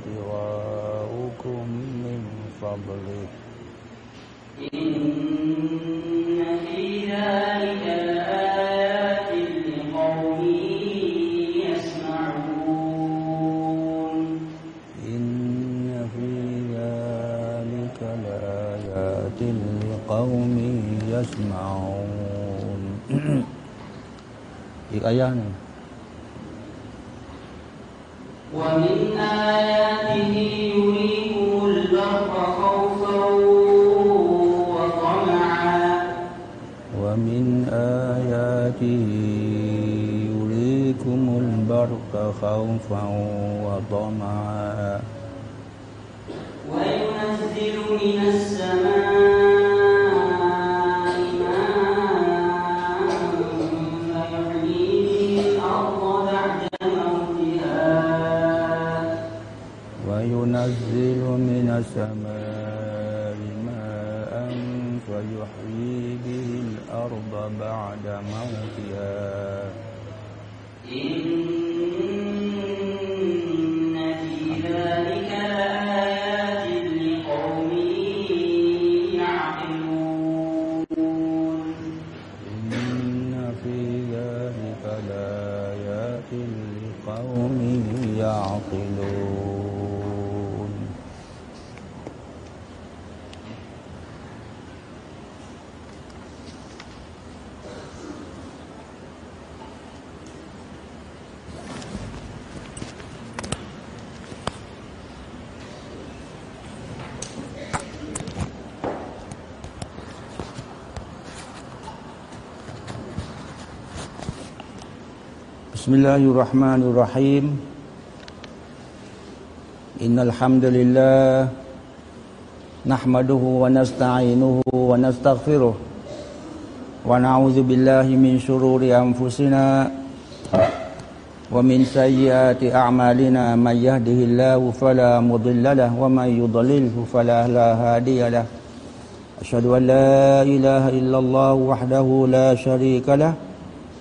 وابتغاؤكم من فضله إن في ذلك لآيات لقوم يسمعون إن في ذلك لآيات لقوم يسمعون อีกอายะหนึ่ง بسم الله الرحمن الرحيم. إن الحمد لله نحمده ونستعينه ونستغفره ونعوذ بالله من شرور أنفسنا ومن سيئات أعمالنا من يهده الله فلا مضل له ومن يضلله فلا لا هادي له. أشهد أن لا إله إلا الله وحده لا شريك له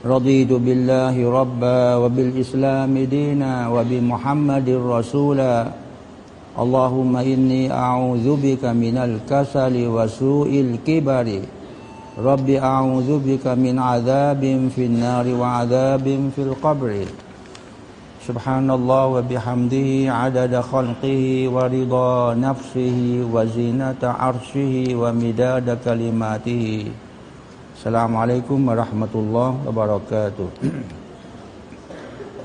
رضيت بالله ربا وبالإسلام دينا وبمحمد رسولا. اللهم إني أعوذ بك من الكسل وسوء الكبر. رب أعوذ بك من عذاب في النار وعذاب في القبر. سبحان الله وبحمده عدد خلقه ورضا نفسه وزينة عرشه ومداد كلماته. สลามอะลัยกุมมะราะห์มะตุลลอฮ์ละบารอกาตุ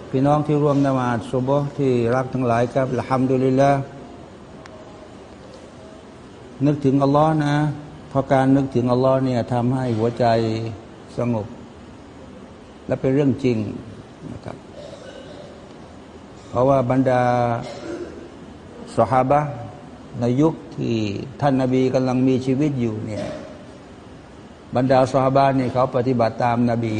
พี่น้องที่ร่วมนมาสุบห์ที่รักทั้งหลายครับละฮัมดุลิลละนึกถึงอัลลอฮ์นะเพราะการนึกถึงอัลลอฮ์เนี่ยทำให้หัวใจสงบ และเป็นเรื่องจริงนะครับ เพราะว่าบรรดาสหายในยุคที่ท่านนาบีกำลังมีชีวิตอยู่เนี่ย บรรดาสหาบะนี่เขาปฏิบัติตามนาบี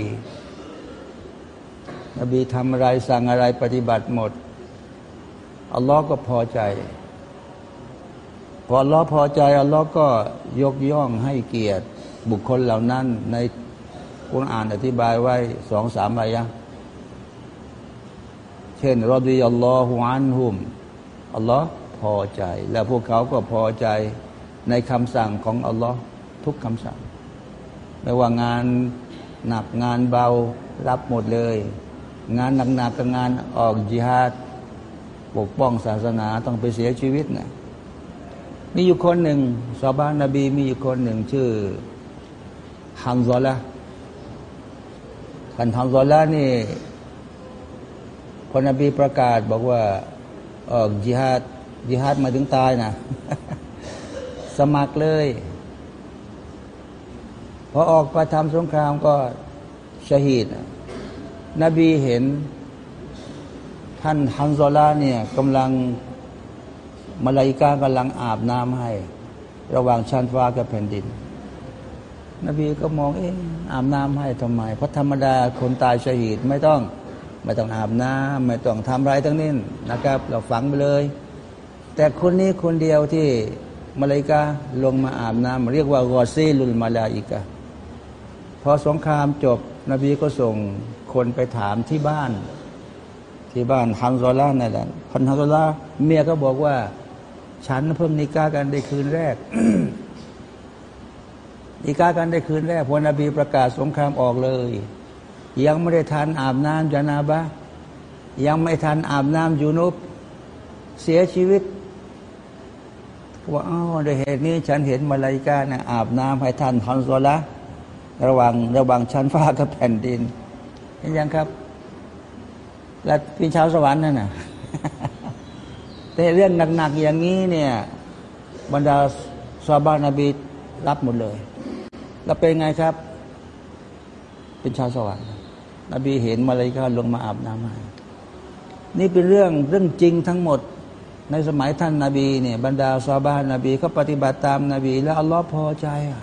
นบีทำอะไรสั่งอะไรปฏิบัติหมด อัลลอฮ์ก็พอใจ พออัลลอฮ์พอใจ อัลลอฮ์ก็ยกย่องให้เกียรติบุคคลเหล่านั้นในคุณอ่านอธิบายไว้สองสามอายะเช่นรอดีอัลลอฮฺอันฮุมอัลลอฮ์พอใจ และพวกเขาก็พอใจในคำสั่งของอัลลอฮ์ทุกคำสั่ง ไม่ว่างานหนักงานเบารับหมดเลย งานหนักๆกับงานออกจิฮาดปกป้องศาสนาต้องไปเสียชีวิตนะมีอยู่คนหนึ่งซาบานนบีมีอยู่คนหนึ่งชื่อฮัมซอละกันฮัมซอละนี่พอนบีประกาศบอกว่าออกจิฮาดจิฮาดมาถึงตายนะสมัครเลย พอออกไปทำสงครามก็ชหีดนบีเห็น ท่านฮันซอลาเนี่ยกำลังมาลายกากำลังอาบน้ำให้ ระหว่างชั้นฟ้ากับแผ่นดิน นบีก็มองเอ๊ะอาบน้ำให้ทำไม เพราะธรรมดาคนตายชหีดไม่ต้องไม่ต้องอาบน้ำไม่ต้องทำอะไรทั้งนี้นะครับ เราฝังไปเลย แต่คนนี้คนเดียวที่มาลายกาลงมาอาบน้ำเรียกว่ากอซีลุลมาลาอิกา พอสงครามจบ นบีก็ส่งคนไปถามที่บ้าน ที่บ้านฮัมซอล่านั่นแหละคนฮัมซอล่าเมียก็บอกว่า ฉันเพิ่งนิกากันได้คืนแรกนิกากันได้คืนแรกพอนบีประกาศสงครามออกเลย ยังไม่ได้ทันอาบน้ำจานาบะยังไม่ทันอาบน้ำยูนุบเสียชีวิตว่าอ๋อโดยเหตุนี้ฉันเห็นมาลายกานะอาบน้ำให้ท่านฮัมซอล่า ระหว่างระหว่างชั้นฟ้ากับแผ่นดินเห็นยังครับ และพี่ชาวสวรรค์นั่นน่ะแต่เรื่องหนักๆอย่างนี้เนี่ย บรรดาซาบานบีรับหมดเลย แล้วเป็นไงครับ เป็นชาวสวรรค์นบีเห็นมาเลยก็ลงมาอาบน้ำให้นี่เป็นเรื่องเรื่องจริงทั้งหมด ในสมัยท่านนาบีเนี่ยบรรดาซาบานนบีเขาปฏิบัติตามนาบี แล้วอัลลอฮ์พอใจอะ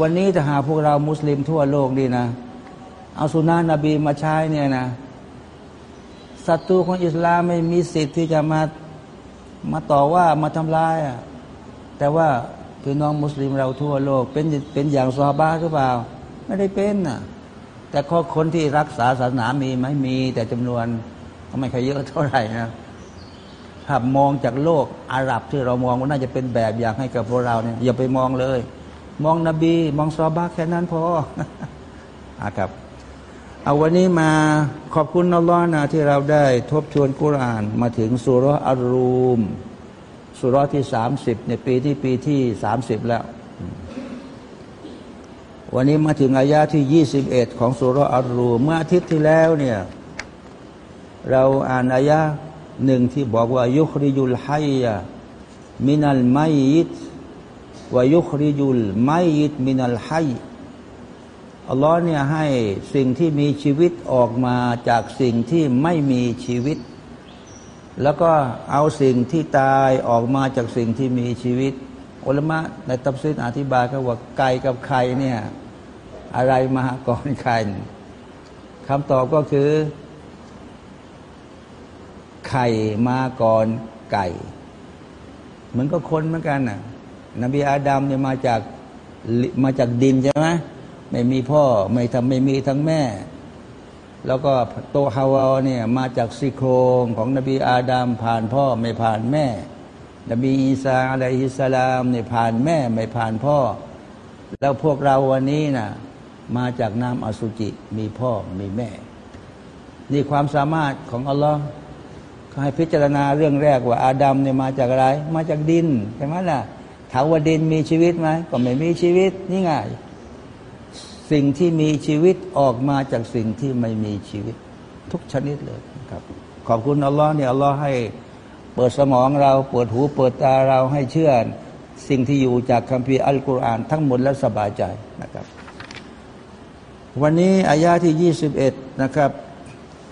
วันนี้จะหาพวกเรามุสลิมทั่วโลกดีนะ เอาสุนานะนบีมาใช้เนี่ยนะศัตรูของอิสลามไม่มีสิทธิ์ที่จะมามาต่อว่ามาทำลายอะแต่ว่าพี่น้องมุสลิมเราทั่วโลก เป็นเป็นอย่างซาบ้าหรือเปล่า ไม่ได้เป็นน่ะ แต่ข้อคนที่รักษาศาสนามีไหมมี แต่จำนวนก็ไม่ค่อยเยอะเท่าไหร่นะถ้ามองจากโลกอาหรับที่เรามองว่าน่าจะเป็นแบบอย่างให้กับพวกเราเนี่ยอย่าไปมองเลย มองนบี มองซอบาแค่นั้นพออาครับเอาวันนี้มาขอบคุณอัลอฮ์นะที่เราได้ทบทวนกุรานมาถึงสุรอารูมสุรที่สามสิบในปีที่ปีที่สามสิบแล้ว วันนี้มาถึงอายาที่ยี่สิบเอ็ดของสุรอารูมเมื่ออาทิตย์ที่แล้วเนี่ยเราอ่านอายาหนึ่งที่บอกว่ายุคริยุลไฮحي من الميت ويخرج الميت من الحي อัลลอฮ์เนี่ยให้สิ่งที่มีชีวิตออกมาจากสิ่งที่ไม่มีชีวิต แล้วก็เอาสิ่งที่ตายออกมาจากสิ่งที่มีชีวิตอุลามะในตัฟซีรอธิบายก็ว่าไก่กับไข่เนี่ยอะไรมาก่อนไข่คำตอบก็คือไไข่มาก่อนไก่ เหมือนก็คนเหมือนกันน่ะ นบีอาดัมเนี่ยมาจากมาจากดินใช่ไหมไม่มีพ่อไม่ทำไม่มีทั้งแม่ แล้วก็โตฮาวาเนี่ยมาจากซี่โครงของนบีอาดัมผ่านพ่อไม่ผ่านแม่ นบีอีสาอะลัยฮิสลามเนี่ยผ่านแม่ไม่ผ่านพ่อ แล้วพวกเราวันนี้น่ะมาจากน้ำอสุจิมีพ่อมีแม่ นี่ความสามารถของอัลลอฮ์ให้พิจารณาเรื่องแรกว่าอาดัมเนี่ยมาจากอะไร มาจากดินใช่ไหมล่ะ ถามว่าดินมีชีวิตไหมก็ไม่มีชีวิตนี่ไงสิ่งที่มีชีวิตออกมาจากสิ่งที่ไม่มีชีวิต ทุกชนิดเลยครับ ขอบคุณอัลลอฮ์เนี่ยอัลลอฮ์ให้เปิดสมองเราเปิดหูเปิดตาเราให้เชื่อสิ่งที่อยู่จากคัมภีร์อัลกุรอานทั้งหมดและสบายใจนะครับ วันนี้อายาที่ 21 นะครับ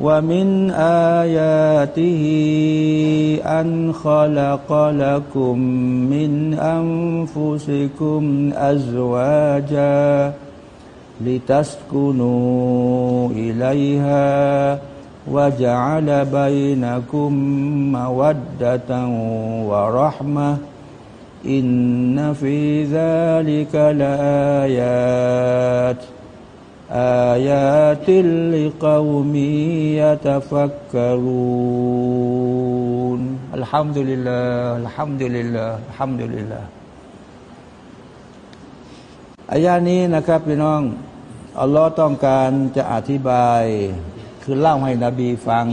ومن آياته أن خلق لكم من أنفسكم أزواجا لتسكنوا إليها وجعل بينكم مودة ورحمة إن في ذلك لآيات آيات لقوم يتفكرون الحمد لله الحمد لله الحمد لله อายานี้นะครับพี่น้องอัลลอฮ์ต้องการจะอธิบาย คือเล่าให้นบีฟัง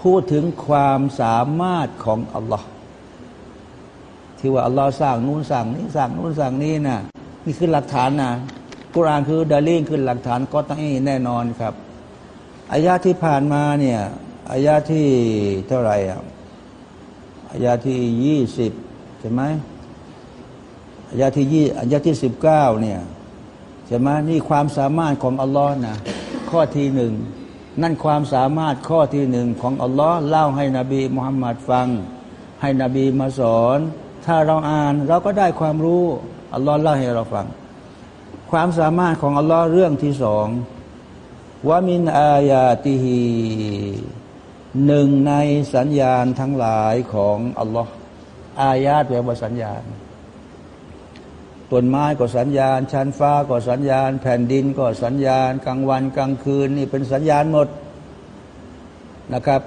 พูดถึงความสามารถของอัลลอฮ์ที่ว่าอัลลอฮ์สร้างนู่นสร้างนี้สร้างนู่นสร้างนี้นะนี่คือหลักฐานนะ กุรานคือดาลิงคือหลักฐานก็ต้องแน่นอนครับอายาที่ผ่านมาเนี่ยอายาที่เท่าไหร่อะอายาที่ยี่สิบใช่ไหมอายาที่ยี่อายาที่สิบเก้าเนี่ยใช่ไหมนี่ความสามารถของอัลลอฮ์นะข้อที่หนึ่งนั่นความสามารถข้อที่หนึ่งของอัลลอฮ์เล่าให้นบีมุฮัมมัดฟัง ให้นบีมาสอน ถ้าเราอ่านเราก็ได้ความรู้อัลลอฮ์เล่าให้เราฟัง ความสามารถของอัลลอฮ์เรื่องที่สองว่ามินอายาติฮีหนึ่งในสัญญาณทั้งหลายของอัลลอฮ์อายาตแปลว่าสัญญาณต้นไม้ก็สัญญาณชั้นฟ้าก็สัญญาณ แผ่นดินก็สัญญาณ กลางวันกลางคืนนี่เป็นสัญญาณหมดนะครับ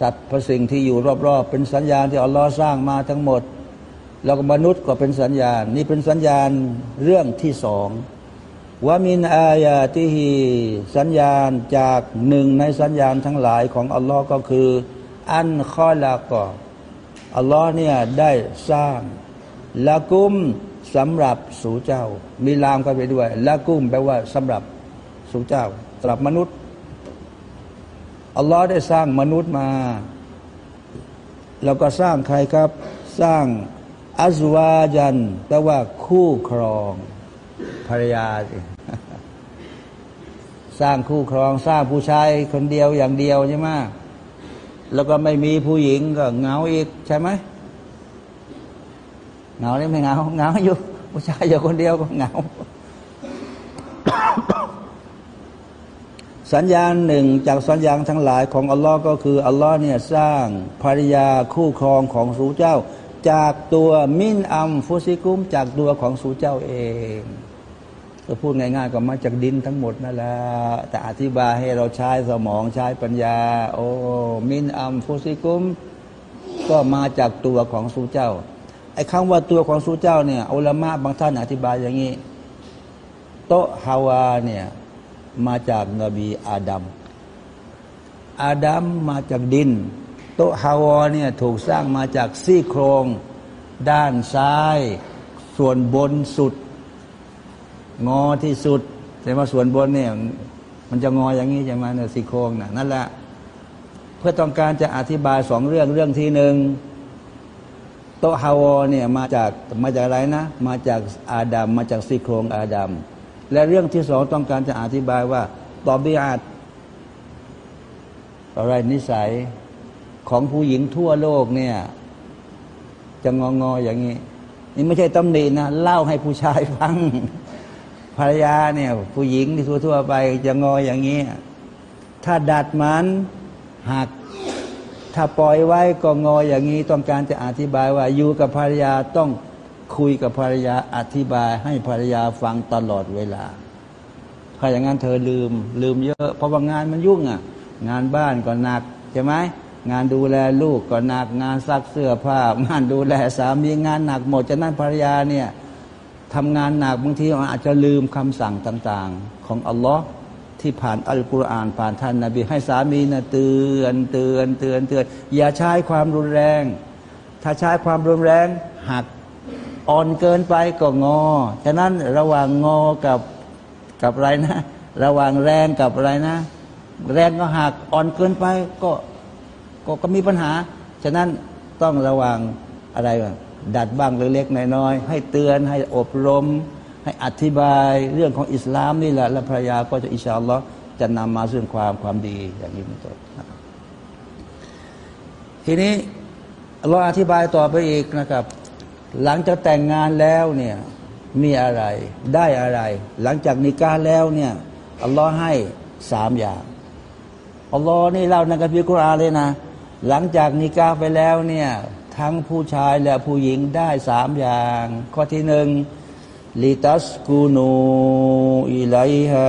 สัตว์ประสิ่งที่อยู่รอบๆ เป็นสัญญาณที่อัลลอฮ์สร้างมาทั้งหมด แล้วก็มนุษย์ก็เป็นสัญญาณ นี่เป็นสัญญาณเรื่องที่สองว่ามินอายาที่ฮีสัญญาณจากหนึ่งในสัญญาณทั้งหลายของอัลลอฮ์ก็คือ อันข้อละก็อัลลอฮ์เนี่ยได้สร้างละกุมสำหรับสู่เจ้า มีลามเข้าไปด้วยละกุมแปลว่าสำหรับสู่เจ้าสำหรับมนุษย์อัลลอฮ์ได้สร้างมนุษย์มา แล้วก็สร้างใครครับ สร้าง อัจวาจันแปลว่าคู่ครอง ภรรยาสิสร้างคู่ครองสร้างผู้ชายคนเดียวอย่างเดียวใช่ไหมแล้วก็ไม่มีผู้หญิงก็เหงาอีกใช่ไหมเหงานี่ไม่เหงาเหงาอยู่ผู้ชายอยู่คนเดียวก็เหงา สัญญาณหนึ่งจากสัญญาณทั้งหลายของอัลลอฮ์ก็คืออัลลอฮ์เนี่ยสร้างภรรยาคู่ครองของสูเจ้า จากตัวมินอัมฟุซิกุม จากตัวของสูเจ้าเองก็พูดง่ายๆก็มาจากดินทั้งหมดนั่นแหละแต่อธิบายให้เราใช้สมองใช้ปัญญา โอ้มินอัมฟุซิกุม ก็มาจากตัวของสูเจ้าไอ้คำว่าตัวของสูเจ้าเนี่ยอัลมะบางท่านอธิบายอย่างนี้โตฮาวาเนี่ยมาจากนบีอาดัมอาดัมมาจากดิน โตฮาวาเนี่ยถูกสร้างมาจากซี่โครงด้านซ้าย ส่วนบนสุด งอที่สุดแต่ว่าส่วนบนเนี่ยมันจะงออย่างนี้ใช่ไหมเนี่ยซี่โครงนะ่ะนั่นแหละเพื่อต้องการจะอธิบายสองเรื่องเรื่องที่หนึ่งโตะฮาวอเนี่ยมาจากมาจากอะไรนะ มาจากอาดัมมาจากซี่โครงอาดัมและเรื่องที่สองต้องการจะอธิบายว่าตอบีอาตอะไรนิสัย ของผู้หญิงทั่วโลกเนี่ย จะงองออย่างนี้ นี่ไม่ใช่ตำหนินะเล่าให้ผู้ชายฟังภรรยาเนี่ย ผู้หญิงที่ทั่วๆไปจะงออย่างนี้ ถ้าดัดมันหักถ้าปล่อยไว้ก็งออย่างนี้ ต้องการจะอธิบายว่าอยู่กับภรรยาต้องคุยกับภรรยาอธิบายให้ภรรยาฟังตลอดเวลา ถ้าอย่างนั้นเธอลืม ลืมเยอะ เพราะว่างานมันยุ่งอะ งานบ้านก็หนักใช่ไหม งานดูแลลูกก็หนักงานซักเสื้อผ้างานดูแลสามีงานหนักหมดฉะนั้นภรรยาเนี่ยทำงานหนักบางทีอาจจะลืมคำสั่งต่างๆ ของอัลลอฮ์ที่ผ่านอัลกุรอานผ่านท่านนาบีให้สามีนะเตือนเตือนเตือนเตือน อย่าใช้ความรุนแรง ถ้าใช้ความรุนแรงหักอ่อนเกินไปก็งอ ฉะนั้นระหว่างงอกับกับอะไรนะ ระหว่างแรงกับอะไรนะ แรงก็หักอ่อนเกินไปก็ ก็ก็มีปัญหา ฉะนั้นต้องระวังอะไรบ้างดัดบ้างเล็กๆน้อยๆให้เตือนให้อบรม ให้อธิบายเรื่องของอิสลามนี่แหละและภรรยาก็จะอิชาอัลลอฮ์จะนำมาซึ่งความความดีอย่างนี้เป็นต้นนะครับทีนี้เราอธิบายต่อไปอีกนะครับ หลังจากแต่งงานแล้วเนี่ยมีอะไรได้อะไร หลังจากนิกาแล้วเนี่ยอัลลอฮ์ให้สามอย่างอัลลอฮ์นี่เล่าในกัมภีร์กุรอานเลยนะ หลังจากนิกาไปแล้วเนี่ยทั้งผู้ชายและผู้หญิงได้สามอย่าง ข้อที่หนึ่งลิตัสกูนูอิไลฮะ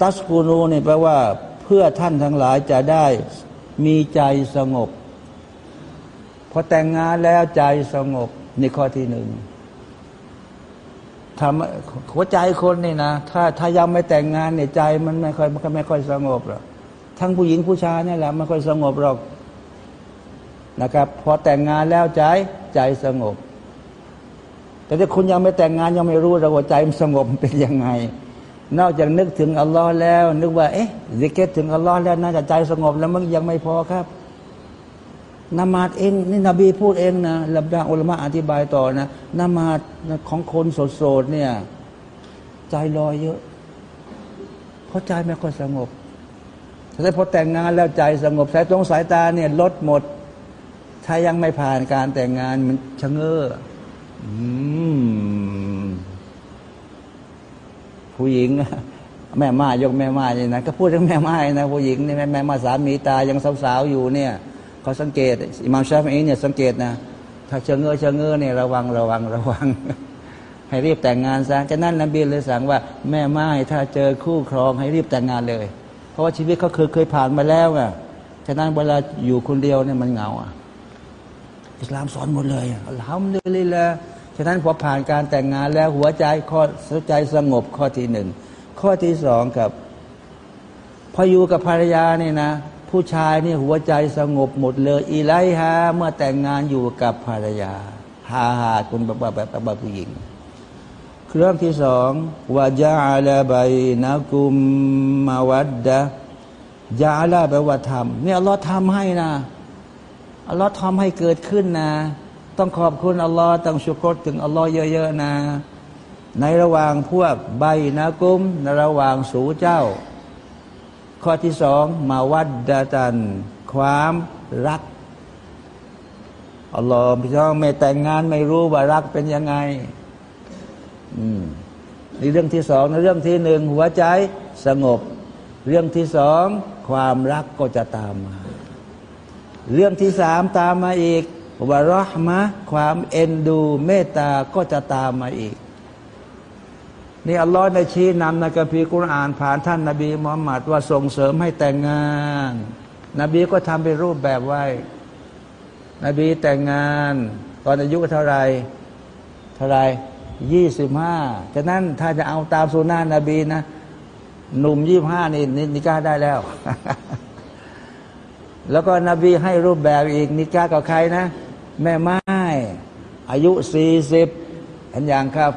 ตัสกูนูเนี่ยแปลว่า เพื่อท่านทั้งหลายจะได้มีใจสงบ พอแต่งงานแล้วใจสงบนี่ข้อที่หนึ่งทำหัวใจคนนี่นะ ถ้าถ้ายังไม่แต่งงานเนี่ยใจมันไม่ค่อยไม่ค่อยสงบหรอก ทั้งผู้หญิงผู้ชายนี่แหละไม่ค่อยสงบหรอกนะครับ พอแต่งงานแล้วใจใจสงบ แต่ถ้าคุณยังไม่แต่งงานยังไม่รู้ราว่าใจมันสงบเป็นยังไง นอกจากนึกถึงอัลลอฮ์แล้ว นึกว่าเอ๊ะซิกเกตถึงอัลลอฮ์แล้วน่าจะใจสงบแล้วมันยังไม่พอครับนมาดเองนี่นบีพูดเองนะลับดาอุลมะอธิบายต่อนะนมาดของคนโสดๆเนี่ย ใจลอยเยอะเพราะใจไม่ค่อยสงบ แต่พอแต่งงานแล้วใจสงบสายตรงสายตาเนี่ยลดหมด ถ้ายังไม่ผ่านการแต่งงานมันชะเง้อผู้หญิง แม่ม่ายกแม่ม่ายนี่นะก็พูดถึงแม่ม่ายนะผู้หญิงนี่แม่แม่มาสามีตายังสาวๆอยู่เนี่ยเขาสังเกตอิมามชาฟีเนี่ยสังเกตนะถ้าเชิงเงอเชิงเงอเนี่ยระวังระวังระวัง ให้รีบแต่งงานซะจะนั่นนบีเลยสั่งว่า แม่ไม้ถ้าเจอคู่ครองให้รีบแต่งงานเลย ราะว่าชีวิตเขาเคยเคยผ่านมาแล้วอะฉะนั้นเวลาอยู่คนเดียวเนี่ยมันเหงาอะอิสลามสอนหมดเลยอัลฮัมดุลิลละฉะนั้นพอผ่านการแต่งงานแล้วหัวใจข้อใจสงบข้อที่หนึ่งข้อที่สองกับพออยู่กับภรรยาเนี่ยนะ ผู้ชายนี่หัวใจสงบหมดเลย อีไลฮะเมื่อแต่งงานอยู่กับภรรยาฮาฮาคุณแบบแบบแบบผู้หญิง เรื่องที่สองว่าจาลาบายนะกุมมาวัดดะยาลาแปลว่าทำเนี่ยอัลลอฮ์ทำให้นะอัลลอฮ์ทำให้เกิดขึ้นนะ ต้องขอบคุณอัลลอฮ์ต้องชุกรถึงอัลลอฮ์เยอะๆนะ ในระหว่างพวกใบนะกุมในระหว่างสูเจ้า ข้อที่สองมาวัดดาจัน ความรักอัลลอฮ์พี่น้องไม่แต่งงานไม่รู้ว่ารักเป็นยังไง อืมนี่เรื่องที่สองเรื่องที่หนึ่งหัวใจสงบ เรื่องที่สองความรักก็จะตามมา เรื่องที่สามตามมาอีกวารหมะความเอ็นดูเมตตาก็จะตามมาอีก นี่อัลลอฮ์ในชี้นำในกัมภีร์กุรอานผ่านท่านนาบีมุฮัมมัดว่าส่งเสริมให้แต่งงาน นบีก็ทำเป็นรูปแบบไว้ นบีแต่งงาน ตอนอายุเท่าไรเท่าไร ยี่สิบห้าฉะนั้นถ้าจะเอาตามสุนานะบีนะหนุ่มยี่ห้านี่นิกาได้แล้ว แล้วก็นบีให้รูปแบบอีกนิกากับใครนะ แม่ไม้อายุสี่สิบอันอย่างครับ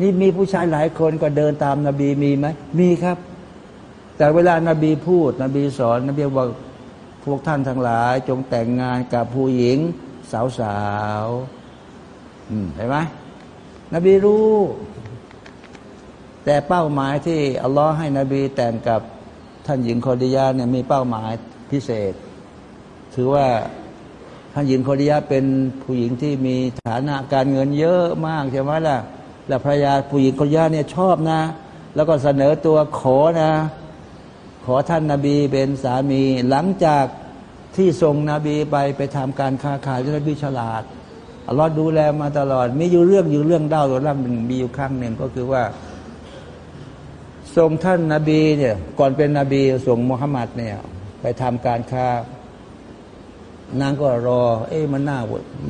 นี่มีผู้ชายหลายคนก็เดินตามนาบีมีไหมมีครับ แต่เวลานาบีพูด นบีสอน นบีบอกพวกท่านทั้งหลาย จงแต่งงานกับผู้หญิง สาวสาวเห็นไหม นบีรู้ แต่เป้าหมายที่อัลลอฮ์ให้นบีแต่งกับท่านหญิงคอดียาเนี่ยมีเป้าหมายพิเศษ ถือว่าท่านหญิงคอดียาเป็นผู้หญิงที่มีฐานะการเงินเยอะมากใช่ไหมล่ะแล้วภรรยาผู้หญิงคอดียาเนี่ยชอบนะ แล้วก็เสนอตัวขอนะ ขอท่านนาบีเป็นสามีหลังจากที่ส่งนบีไปไปทำการค้าขายนบีฉลาด อัลลอฮ์ดูแลมาตลอด มีอยู่เรื่องอยู่เรื่องเล่าตัวล่ำหนึ่งมีอยู่ครั้งหนึ่งก็คือว่าส่งท่านนาบีเนี่ย ก่อนเป็นนบีส่งมุฮัมมัดเนี่ย ไปทำการค้านางก็รอ เอ๊ะมันน่า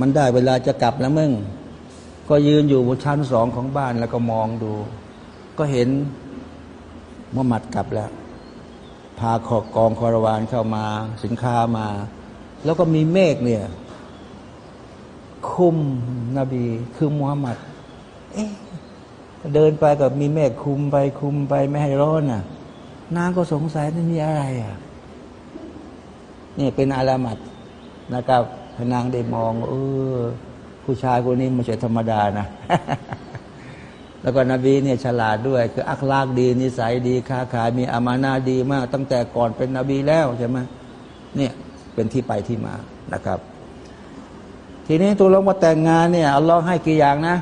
มันได้เวลาจะกลับแล้วมึงก็ยืนอยู่บนชั้นสองของบ้านแล้วก็มองดู ก็เห็นมุฮัมมัดกลับแล้ว พาขอกองคอรวานเข้ามา สินค้ามา แล้วก็มีเมฆเนี่ย คุมนบี คือมุฮัมมัดเอ๊ะเดินไปกับมีเมฆคุมไปคุมไปไม่ให้ร้อนน่ะนางก็สงสัยนี่มีอะไรอะนี่เป็นอารามัดนะครับนางได้มอง เออ ผู้ชายคนนี้ไม่ใช่ธรรมดานะ แล้วก็นบีเนี่ยฉลาดด้วย คืออัคลากดีนิสัยดีค้าขายมีอามานาดีมาก ตั้งแต่ก่อนเป็นนบีแล้วใช่ไหมเนี่ยเป็นที่ไปที่มานะครับ ทีนี้ตัวลงมาแต่งงานเนี่ยอัลลอฮ์ให้กี่อย่างนะ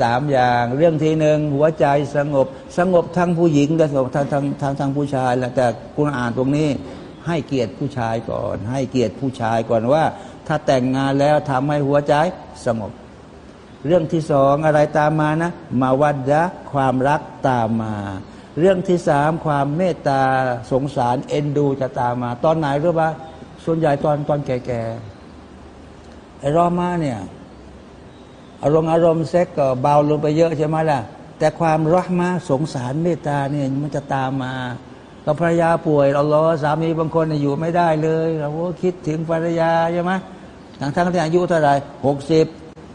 สามอย่างเรื่องที่หนึ่งหัวใจสงบ สงบทั้งผู้หญิงและสงบทั้งทั้งทั้งทั้งผู้ชายแล้วแต่คุณอ่านตรงนี้ ให้เกียรติผู้ชายก่อน ให้เกียรติผู้ชายก่อนว่า ถ้าแต่งงานแล้วทำให้หัวใจสงบ เรื่องที่สองอะไรตามมานะมาวัดยะความรักตามมา เรื่องที่สามความเมตตาสงสารเอ็นดูจะตามมา ตอนไหนรู้ปะส่วนใหญ่ตอนตอนแก่ๆ ไอ้รอมาเนี่ยอารมณ์อารมณ์เซ็กก็เบาลงไปเยอะใช่ไหมล่ะ แต่ความรักมาสงสารเมตตาเนี่ยมันจะตามมาเราภรรยาป่วยเราล้อสามีบางคนอยู่ไม่ได้เลยเราก็คิดถึงภรรยาใช่ไหมทั้งทั้งที่อายุเท่าไหร่หกสิบ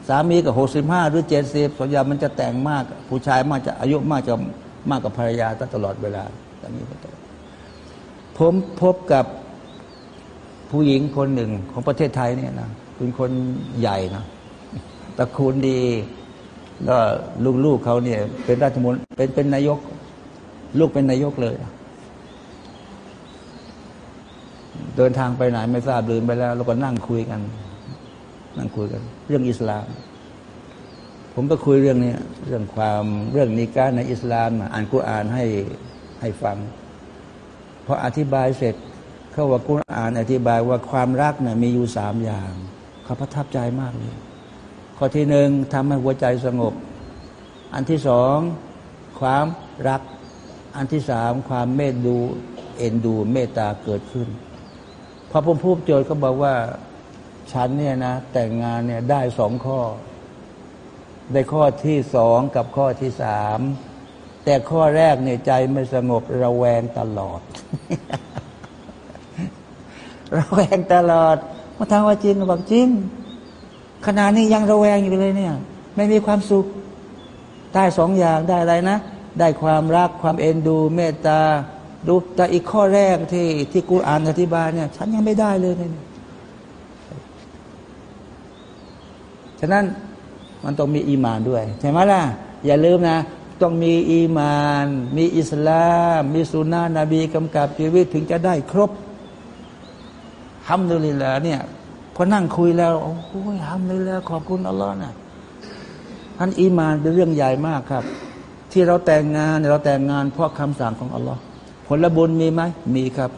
สามีกับหกสิบห้าหรือเจ็ดสิบส่วนใหญ่มันจะแต่งมาก ผู้ชายมากจะอายุมากจะมากกว่าภรรยาตลอดเวลาตอนนี้ผมพบกับผู้หญิงคนหนึ่งของประเทศไทยเนี่ยนะ เป็นคนใหญ่นะตระกูลดีก็ลูกๆเขาเนี่ย เป็นราชมนเป็นเป็นนายก ลูกเป็นนายกเลย เดินทางไปไหนไม่ทราบลืมไปแล้วเราก็นั่งคุยกัน นั่งคุยกัน เรื่องอิสลาม ผมก็คุยเรื่องนี้เรื่องความเรื่องนิการในอิสลาม อ่านกุรอานให้ให้ฟังพออธิบายเสร็จเขาว่ากุรอานอธิบายว่าความรักนะ่ะมีอยู่สามอย่าง เขาประทับใจมากเลยข้อที่หนึ่งทำให้หัวใจสงบ อันที่สองความรัก อันที่สามความเมตดูเอ็นดูเมตตาเกิดขึ้นพอผมพูดโจทย์ก็บอกว่าฉันเนี่ยนะ แต่งงานเนี่ยได้สองข้อ ได้ข้อที่สองกับข้อที่สามแต่ข้อแรกเนี่ยใจไม่สงบระแวงตลอด ระแวงตลอด มาทางว่าจริงบอกจริงขณะนี้ยังระแวงอยู่เลยเนี่ย ไม่มีความสุข ได้สองอย่างได้อะไรนะ ได้ความรักความเอ็นดู เมตตา ดูแต่อีกข้อแรกที่ที่กูอ่านอธิบายเนี่ย ฉันยังไม่ได้เลยเนี่ยฉะนั้นมันต้องมีอีมานด้วยใช่ไหมล่ะ อย่าลืมนะ ต้องมีอีมาน มีอิสลาม มีสุนนะนบีกำกับชีวิตถึงจะได้ครบ ทำดุลิละเนี่ยพอนั่งคุยแล้วโอ้โหทำเลยแล้วขอบคุณอัลลอฮ์นะท่านอีมานเป็นเรื่องใหญ่มากครับ ที่เราแต่งงานเราแต่งงานเพราะคำสั่งของอัลลอฮ์ผลบุญมีไหมมีครับ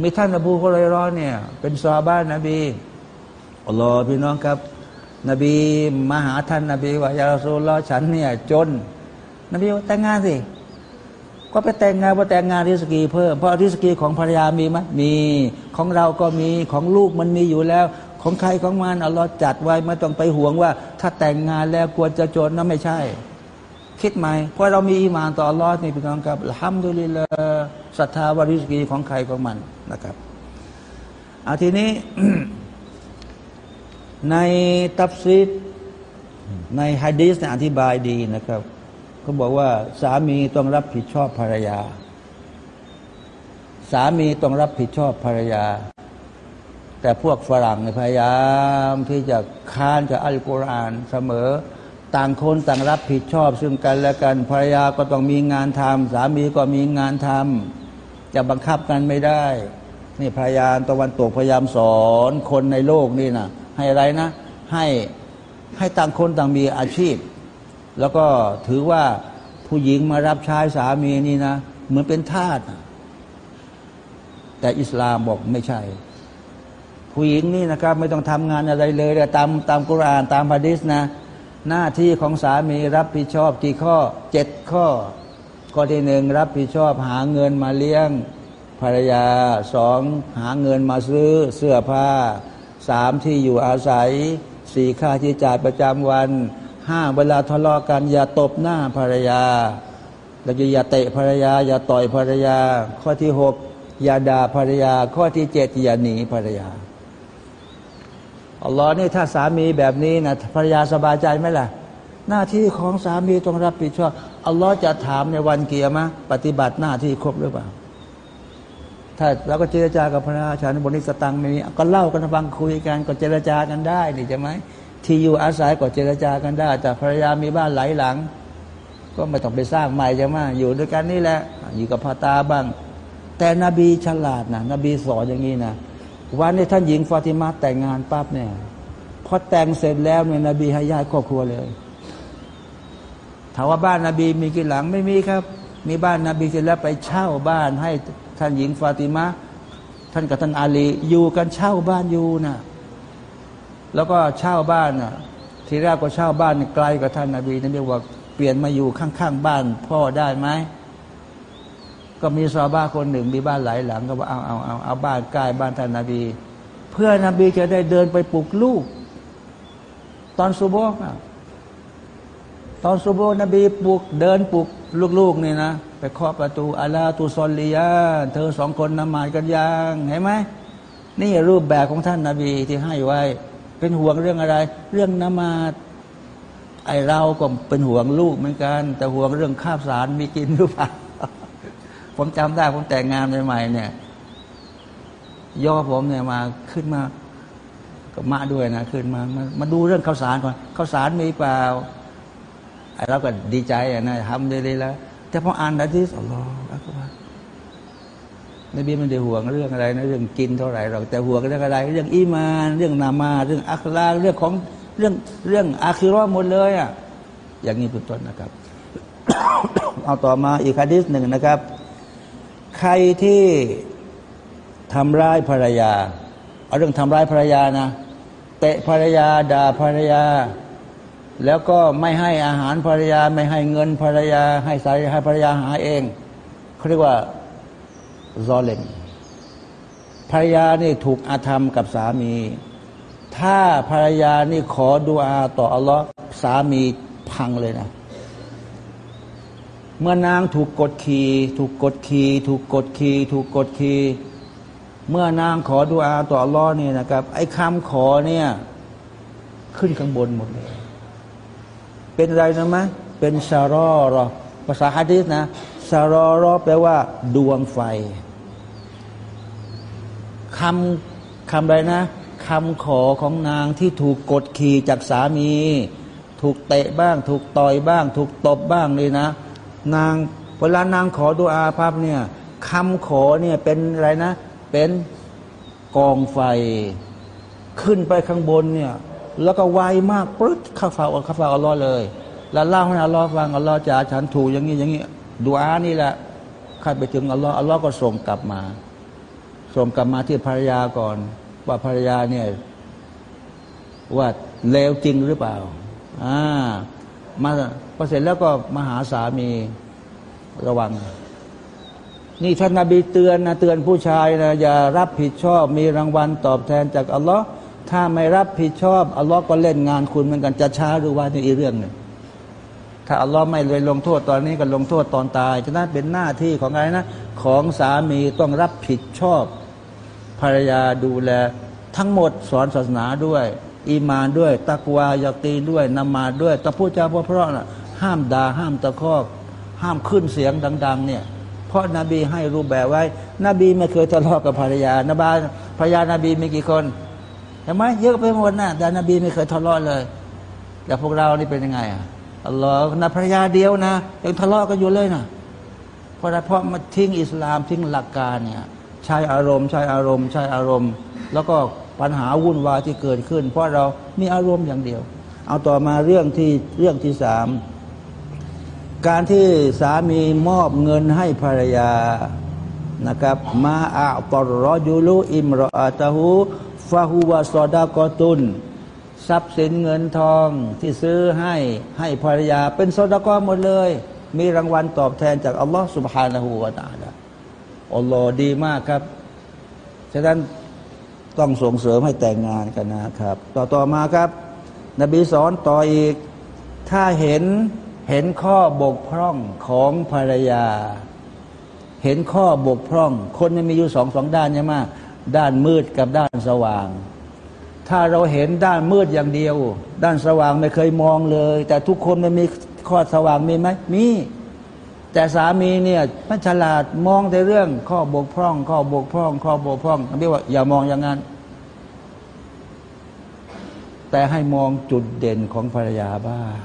มีท่านอบูฮุไรรอนเนี่ย เป็นซาบ้านนบีอัลลอฮ์พี่น้องครับ นบีมาหาท่านนบีว่ายาสุลลอฉันเนี่ยจน นบีว่าแต่งงานสิ ก็ไปแต่งงานว่าแต่งงานริสกีเพิ่มเพราะริสกีของภรรยามีไหมมีของเราก็มีของลูกมันมีอยู่แล้ว ของใครของมันอัลอจัดไว้ไม่ต้องไปห่วงว่า ถ้าแต่งงานแล้วควรจะจนนั่นไม่ใช่ คิดไหมเพราะเรามีอีมานต่อลอฮ์นี่พี่น้องครับห้ามดุลิลศรัทธาวาริสกีของใครของมันนะครับเอาทีนี้ในตัฟซีดในฮะดีสเนี่ยอธิบายดีนะครับ เขาบอกว่า สามีต้องรับผิดชอบภรรยา สามีต้องรับผิดชอบภรรยา แต่พวกฝรั่งพยายามที่จะค้านกับอัลกุรอานเสมอ ต่างคนต่างรับผิดชอบ ซึ่งกันและกันภรรยาก็ต้องมีงานทำสามีก็มีงานทำจะบังคับกันไม่ได้ นี่พยายามตะวันตกพยายามสอนคนในโลกนี่นะให้อะไรนะ ให้ให้ต่างคนต่างมีอาชีพ แล้วก็ถือว่าผู้หญิงมารับใช้สามีนี่นะ เหมือนเป็นทาสแต่อิสลามบอกไม่ใช่ ผู้หญิงนี่นะครับ ไม่ต้องทำงานอะไรเลยแต่ตามตามกุรอานตามฮะดิษนะ หน้าที่ของสามีรับผิดชอบกี่ข้อเจ็ดข้อ ข้อที่หนึ่งรับผิดชอบหาเงินมาเลี้ยงภรรยาสองหาเงินมาซื้อเสื้อผ้าสามที่อยู่อาศัยสี่ค่าที่จ่ายประจำวัน ห้าเวลาทะเลาะกันอย่าตบหน้าภรรยา แล้วก็อย่าเตะภรรยา อย่าต่อยภรรยา ข้อที่หกอย่าด่าภรรยา ข้อที่เจ็ดอย่าหนีภรรยาอัลลอฮ์นี่ถ้าสามีแบบนี้นะภรรยาสบายใจไหมล่ะ หน้าที่ของสามีต้องรับผิดชอบอัลลอฮ์จะถามในวันเกียร์มะปฏิบัติหน้าที่ครบหรือเปล่า ถ้าเราก็เจรจากับพระราชาในบนิสตังไม่มีก็เล่ากันฟังคุยกันก็เจรจากันได้นี่ใช่ไหม ที่อยู่อาศัยก็เจรจากันได้ แต่ภรรยามีบ้านหลายหลัง ก็ไม่ต้องไปสร้างใหม่ใช่ไหมอยู่ด้วยกันนี่แหละ อยู่กับพ่อตาบ้าง แต่นบีฉลาดนะนบีสอนอย่างนี้นะวันนี้ท่านหญิงฟาติมาแต่งงานปั๊บเนี่ยพอแต่งเสร็จแล้วเนี่ยนบีให้ย้ายครอบครัวเลยถามว่าบ้านนาบีมีกี่หลังไม่มีครับ มีบ้านนาบีเสร็จแล้วไปเช่าบ้านให้ท่านหญิงฟาติมาท่านกับท่านอาลีอยู่กันเช่าบ้านอยู่นะ แล้วก็เช่าบ้านน่ะทีแรกก็เช่าบ้านไกลกับท่านนาบีนบีบอกเปลี่ยนมาอยู่ข้างๆบ้านพ่อได้ไหมก็มีซอบ้าคนหนึ่งมีบ้านหลายหลัง ก็บอกเอาเอาเอาเอาบ้านใกล้บ้านท่านนาบี เพื่อนบีจะได้เดินไปปลุกลูก ตอนซุโบกตอนซุโบนบีปลุกเดินปลุกลูกๆนี่นะไปเคาะประตูอาลาตูซอลลียาเธอสองคนนมาดกันยังเห็นไหมนี่รูปแบบของท่านนาบีที่ให้ไว้ เป็นห่วงเรื่องอะไร เรื่องนมาดไอเราก็เป็นห่วงลูกเหมือนกัน แต่ห่วงเรื่องข้าวสารมีกินหรือเปล่าผมจำได้ผมแต่งงานใหม่ๆเนี่ยย่อผมเนี่ยมาขึ้นมาก็มาด้วยนะขึ้นมามามาดูเรื่องข้าวสารก่อนข้าวสารมีเปล่าไอ้เราก็ดีใจนะทำได้แล้วแต่พออ่านอะดีสอัลลอฮ นบีมันได้ห่วงเรื่องอะไรนะเรื่องกินเท่าไหร่เราแต่ห่วงเรื่องอะไร เรื่องอีมานเรื่องนามา เรื่องอัคลาเรื่องของเรื่องเรื่องอาคิรอหมดเลยอะอย่างนี้เป็นต้นนะครับ เอาต่อมาอีกคดีหนึ่งนะครับ ใครที่ทำร้ายภรรยา เอาเรื่องทำร้ายภรรยานะเตะภรรยาด่าภรรยา แล้วก็ไม่ให้อาหารภรรยา ไม่ให้เงินภรรยา ให้สายให้ภรรยาหาเองเขาเรียกว่า ซอเลนภรรยานี่ถูกอาธรรมกับสามี ถ้าภรรยานี่ขอดุอาต่ออัลลอฮ์สามีพังเลยนะ เมื่อนางถูกกดขี่ถูกกดขี่ถูกกดขี่ถูกกดขี่เมื่อนางขอดุอาต่ออัลลอฮ์เนี่ยนะครับ ไอ้คำขอเนี่ย ขึ้นข้างบนหมดเลย เป็นอะไรนะมะเป็นชารอรอภาษาฮะดีษนะ ชารอรอแปลว่า ดวงไฟคำคำอะไรนะคำขอของนางที่ถูกกดขี่จากสามี ถูกเตะบ้าง ถูกต่อยบ้าง ถูกตบบ้างเลยนะ นางเวลานางขอดุอาภาพเนี่ยคำขอเนี่ยเป็นอะไรนะ เป็นกองไฟ ขึ้นไปข้างบนเนี่ย แล้วก็ไวมากปึ๊ดข้าฟ้าข้าฟ้าอัลลอฮ์เลย แล้วเล่าให้อัลลอฮ์ฟังอัลลอฮ์จะฉันถูกอย่างนี้อย่างนี้ ดูอานี่แหละข้าไปถึงอัลลอฮ์อัลลอฮ์ก็ส่งกลับมา ส่งกลับมาที่ภรรยาก่อน ว่าภรรยาเนี่ยว่าเลวจริงหรือเปล่าอ่ามาพอเสร็จแล้วก็มาหาสามีระวัง นี่ท่านนาบีเตือนนะเตือนผู้ชายนะอย่ารับผิดชอบมีรางวัลตอบแทนจากอัลลอฮ์ถ้าไม่รับผิดชอบอัลลอฮ์ก็เล่นงานคุณเหมือนกันจะช้าหรือว่าในอีเรื่องหนึ่ง ถ้าอัลลอฮ์ไม่เลยลงโทษตอนนี้ก็ลงโทษตอนตาย ฉะนั้นเป็นหน้าที่ของอะไรนะ ของสามีต้องรับผิดชอบภรรยาดูแล ทั้งหมดสอนศาสนาด้วย อีมานด้วยตักวายาตีด้วยนามาด้วยตะพูดจาเพราะๆนะห้ามด่าห้ามตะคอกห้ามขึ้นเสียงดัง ๆ เนี่ยเพราะนาบีให้รูปแบบไว้ นบีไม่เคยทะเลาะกับภรรยานบาภรรยานาบีมีกี่คนเห็นไหมเยอะไปหมดนะแต่นบีไม่เคยทะเลาะเลย แต่พวกเรานี่เป็นยังไงอะ อัลลอฮ์นะภรรยาเดียวนะยังทะเลาะกันอยู่เลยนะเพราะเพราะมาทิ้งอิสลามทิ้งหลักการเนี่ยใช้อารมณ์ใช้อารมณ์ใช้อารมณ์ แล้วก็ปัญหาวุ่นวายที่เกิดขึ้น เพราะเรามีอารมณ์อย่างเดียว เอาต่อมาเรื่องที่เรื่องที่สามการที่สามีมอบเงินให้ภรรยานะครับมาอัตรรจุลุอิมรอตะหูฟาฮูวาซอดากอตุน ทรัพย์สินเงินทองที่ซื้อให้ให้ภรรยา เป็นซดากอหมดเลย มีรางวัลตอบแทนจากอัลลอฮ์สุบฮานาหูวาตาลาอัลลอฮ์ดีมากครับ ฉะนั้นต้องส่งเสริมให้แต่งงานกันนะครับ ต่อต่อมาครับ นบีสอนต่ออีก ถ้าเห็นเห็นข้อบกพร่องของภรรยา เห็นข้อบกพร่อง คนมันมีอยู่สองสองด้านใช่ไหมด้านมืดกับด้านสว่าง ถ้าเราเห็นด้านมืดอย่างเดียว ด้านสว่างไม่เคยมองเลย แต่ทุกคนมันมีข้อสว่างมีไหมมี แต่สามีเนี่ยมันฉลาดมองแต่เรื่อง ข้อบกพร่อง ข้อบกพร่อง ข้อบกพร่องนบียกว่าอย่ามองอย่างนั้น แต่ให้มองจุดเด่นของภรรยาบ้าง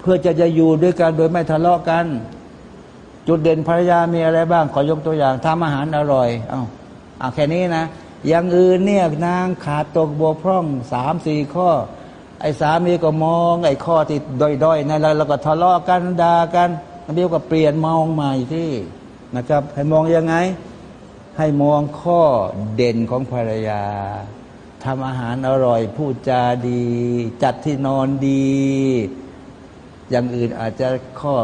เพื่อจะจะอยู่ด้วยกันโดยไม่ทะเลาะกัน จุดเด่นภรรยามีอะไรบ้าง ขอยกตัวอย่างทำอาหารอร่อย เอา้าเอาแค่นี้นะ อย่างอื่นเนี่ยนางขาดตกบกพร่องสามสี่ข้อ ไอ้สามีก็มอง ไอ้ข้อที่ด้อยๆนั่นแล้วเราก็ทะเลาะกันด่ากันนบีก็เปลี่ยนมองใหม่ที่นะครับ ให้มองยังไง ให้มองข้อเด่นของภรรยาทำอาหารอร่อย พูดจาดี จัดที่นอนดี อย่างอื่นอาจจะข้อ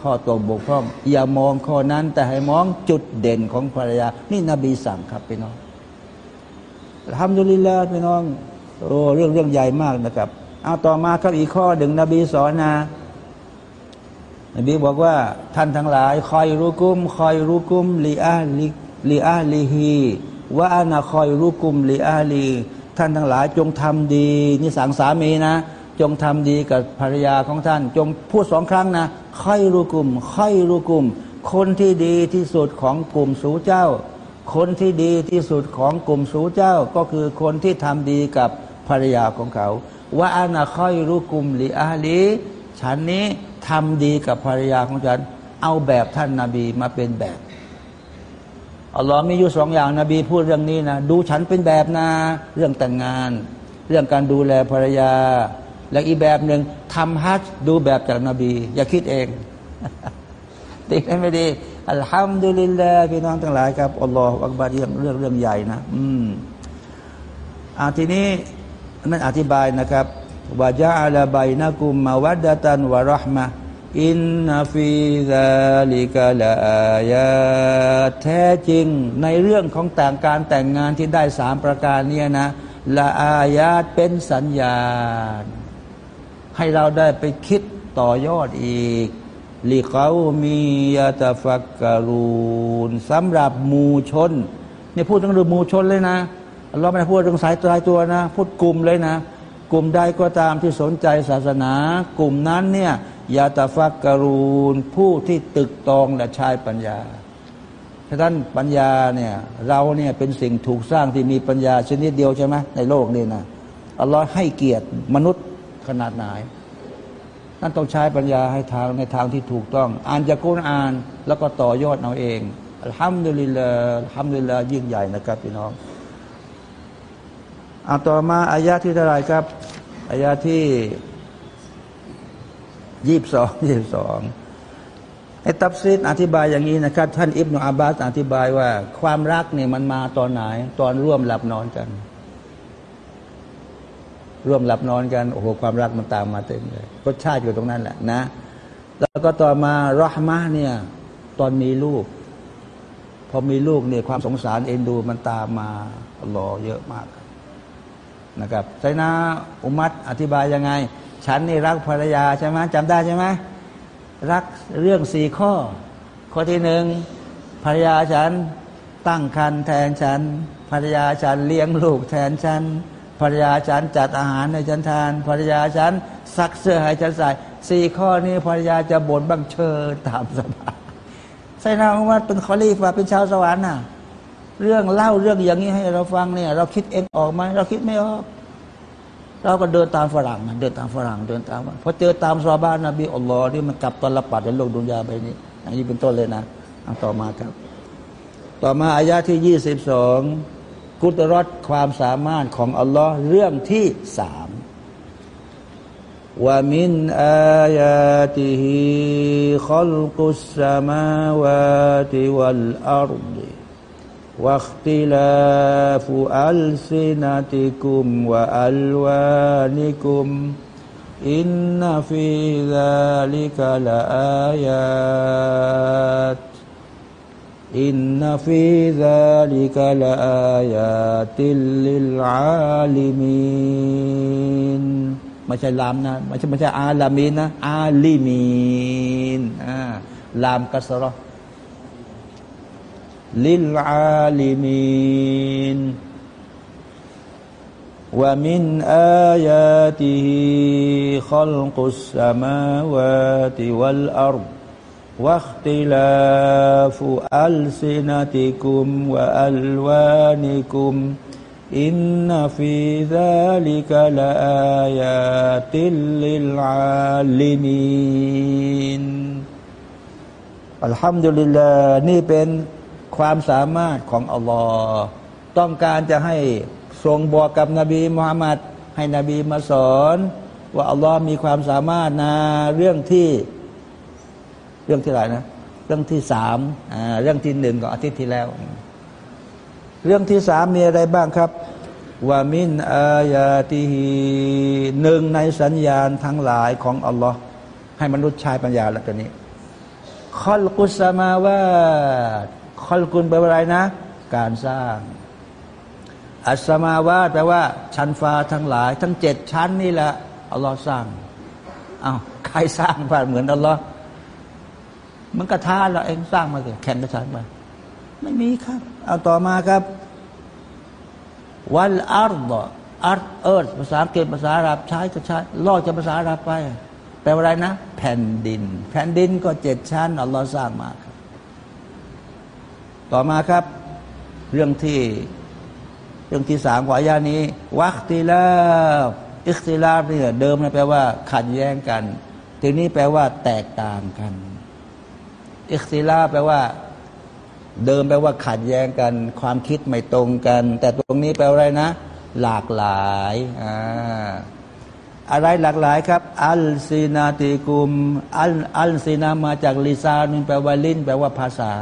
ข้อตกบกพร่อง อย่ามองข้อนั้น แต่ให้มองจุดเด่นของภรรยา นี่นบีสั่งครับพี่น้อง ทำดุลิลาพี่น้องโอ้เรื่องเรื่องใหญ่มากนะครับ เอาต่อมาครับอีกข้อหนึ่งนบีสอนนะนบีบอกว่าท่านทั้งหลาย คอยรุกุม คอยรุกุมลีอาลีลีอาลีฮีว่าอานาคอยรุกุมลีอาลีท่านทั้งหลายจงทำดีนี่สั่งสามีนะ จงทำดีกับภรรยาของท่าน จงพูดสองครั้งนะคอยรู้กุมคอยรู้กุม คนที่ดีที่สุดของกลุ่มสูเจ้า คนที่ดีที่สุดของกลุ่มสูเจ้าก็คือคนที่ทำดีกับภรรยาของเขา ว่าอานาค่อยรู้กลุ่มลีออาลีฉันนี้ทำดีกับภรรยาของฉัน เอาแบบท่านนาบีมาเป็นแบบอัลลอฮ์มีอยู่สองอย่างนาบีพูดเรื่องนี้นะดูฉันเป็นแบบนะเรื่องแต่งงาน เรื่องการดูแลภรรยา แล้วอีกแบบหนึ่งทำฮัจดูแบบจากนบี อย่าคิดเองดีไม่ดี อัลฮัมดุลิลลาห์พี่น้องทั้งหลายครับอัลลอฮฺอักบารเรื่องเรื่องเรื่องใหญ่นะ อืมอ่าทีนี้นั่นอธิบายนะครับวาจาอัลบายนะกุมมาวัดตันวะรหมะอินนฟิซาลิกะลาอายาแท้จริงในเรื่องของแต่งการแต่งงานที่ได้สามประการนี้นะละอายาตเป็นสัญญาณ ให้เราได้ไปคิดต่อยอดอีก ลีเขามียาตาฟักการูนสำหรับมูชนเนี่ยพูดถึงเรื่องมูชนเลยนะเราไม่ได้พูดเรื่องสายตายตัวนะ พูดกลุ่มเลยนะ กลุ่มใดก็ตามที่สนใจศาสนา กลุ่มนั้นเนี่ยยาตาฟักการูนผู้ที่ตึกตองและชายปัญญาฉะนั้นปัญญาเนี่ยเราเนี่ยเป็นสิ่งถูกสร้างที่มีปัญญาชนิดเดียวใช่ไหมในโลกนี้นะอัลลอฮ์ให้เกียรติมนุษย์ขนาดไหน นั่นต้องใช้ปัญญาให้ทางในทางที่ถูกต้อง อ่านจากกุรอาน แล้วก็ต่อยอดเอาเองทำดุลิลละทำดุลิลละยิ่งใหญ่นะครับพี่น้องเอาต่อมาอายะที่เท่าไรครับอายะที่ยี่สิบสองยี่สิบสองไอ้ตับซีดอธิบายอย่างนี้นะครับ ท่านอิบนาอับบาสอธิบายว่า ความรักเนี่ยมันมาตอนไหน ตอนร่วมหลับนอนกัน ร่วมหลับนอนกันโอ้โหความรักมันตามมาเต็มเลยรสชาติอยู่ตรงนั้นแหละนะ แล้วก็ต่อมารหมะเนี่ย ตอนมีลูก พอมีลูกเนี่ยความสงสารเอ็นดูมันตามมารอเยอะมากนะครับไซนาอุมัตอธิบายยังไง ฉันนี่รักภรรยาใช่ไหมจำได้ใช่ไหมรักเรื่องสี่ข้อ ข้อที่หนึ่งภรรยาฉันตั้งคันแทนฉัน ภรรยาฉันเลี้ยงลูกแทนฉัน ภรรยาฉันจัดอาหารให้ฉันทาน ภรรยาฉันซักเสื้อให้ฉันใส่สี่ข้อนี้ภรรยาจะบ่นบ้างเชิญตามสบายไซนาอุมัดเป็นคอลีฟาเป็นชาวสวรรค์น่ะ เรื่องเล่าเรื่องอย่างนี้ให้เราฟังเนี่ย เราคิดเองออกไหมเราคิดไม่ออก เราก็เดินตามฝรั่งเดินตามฝรั่งเดินตามพอเจอตามซาบ้านนบีอัลลอฮ์ที่มันกลับตลปัดในโลกดุนยาไปนี้อย่างนี้เป็นต้นเลยนะเอาต่อมาครับ ต่อมาอายาที่ยี่สิบสอง กุตรอดความสามารถของอัลลอฮ์เรื่องที่สามว่ามินอายาติฮิขลกุสสมาวาติวัลอาร์ดวัคติลาฟูอัลซินาติกุมวะอัลวานิกุมอินนฟิซาลิกะลาอายาต إن في ذلك لآيات للعالمين ไม่ใช่ลามนะไม่ใช่ไม่ใช่อาลามีนนะอาลิมีนอ่าลามกัสรอ للعالمين ومن آياته خلق السماوات والأرض واختلاف ألسنتكم وألوانكم إن في ذلك لآيات للعالمين الحمد لله นี่เป็นความสามารถของอัลลอฮ์ต้องการจะให้ทรงบอกกับนบีมุฮัมมัดให้นบีมาสอน ว่าอัลลอฮ์มีความสามารถนะเรื่องที่ เรื่องที่ไหนะ เรื่องที่สามเรื่องที่หนึ่งของอาทิตย์ที่แล้ว เรื่องที่สามมีอะไรบ้างครับว่ามินอายาติฮีหนึ่งในสัญญาณทั้งหลายของอัลลอฮ์ให้มนุษย์ชายปัญญาแล้วตัวนี้คอลกุสมาวาคอลกุลแปลว่าอะไรนะ การสร้าง อัสมาวาแปลว่า ชั้นฟ้าทั้งหลาย ทั้งเจ็ดชั้นนี่แหละอัลลอฮ์สร้างอา้าวใครสร้างผ่านเหมือนอัลลอฮ์ มันกระทาเราเองสร้างมาเลยแข่งกระชันมาไม่มีครับ เอาต่อมาครับ วัลอาร์ดอาร์เอิร์ดภาษาอังกฤษภาษาอาหรับใช้ก็ใช้ล่อจากภาษาอาหรับไป แปลว่าอะไรนะ แผ่นดิน แผ่นดินก็เจ็ดชั้นอัลลอฮ์สร้างมาต่อมาครับ เรื่องที่เรื่องที่สามของอายานี้ วัคติลาอิคติลาเนี่ยเดิมนะแปลว่า ขัดแย้งกันทีนี้แปลว่า แตกต่างกัน อิคติลาแปลว่า เดิมแปลว่าขัดแย้งกัน ความคิดไม่ตรงกัน แต่ตรงนี้แปลว่าอะไรนะ หลากหลายอ่าอะไรหลากหลายครับ ألسنتكم อัล ألسنة มาจาก لسان แปลว่าลิ้น แปลว่าภาษา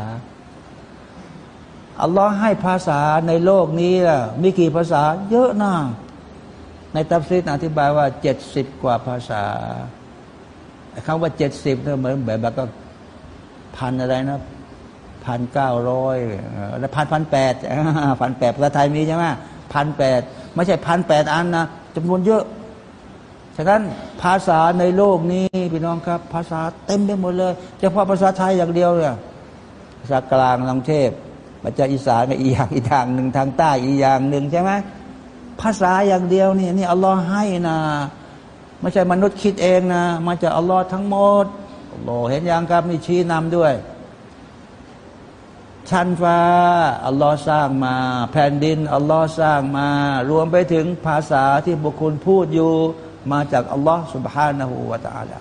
อัลลอฮ์ให้ภาษาในโลกนี้มีกี่ภาษา เยอะนะในตัฟซีรอธิบายว่าเจ็ดสิบกว่าภาษาคำว่าเจ็ดสิบเนี่ยเหมือนแบบก็ พันอะไรนะพันเก้าร้อยแล้วพันพันแปดพันแปดภาษาไทยมีใช่ไหมพันแปดไม่ใช่พันแปดอันนะจำนวนเยอะ ฉะนั้นภาษาในโลกนี้พี่น้องครับ ภาษาเต็มไปหมดเลยเฉพาะภาษาไทยอย่างเดียวเนี่ยภาษากลางลังเทพมาจากอีสานอีอย่างอีทางหนึ่งทางใต้อีอย่างหนึ่งใช่ไหมภาษาอย่างเดียวนี่นี่อัลลอฮ์ให้นะไม่ใช่มนุษย์คิดเองนะมาจากอัลลอฮ์ทั้งหมด โลเห็นอย่างครับมีชี้นำด้วย ชั้นฟ้าอัลลอฮ์สร้างมา แผ่นดินอัลลอฮ์สร้างมา รวมไปถึงภาษาที่บุคคลพูดอยู่ มาจากอัลลอฮ์สุบฮานะฮูวาตาละ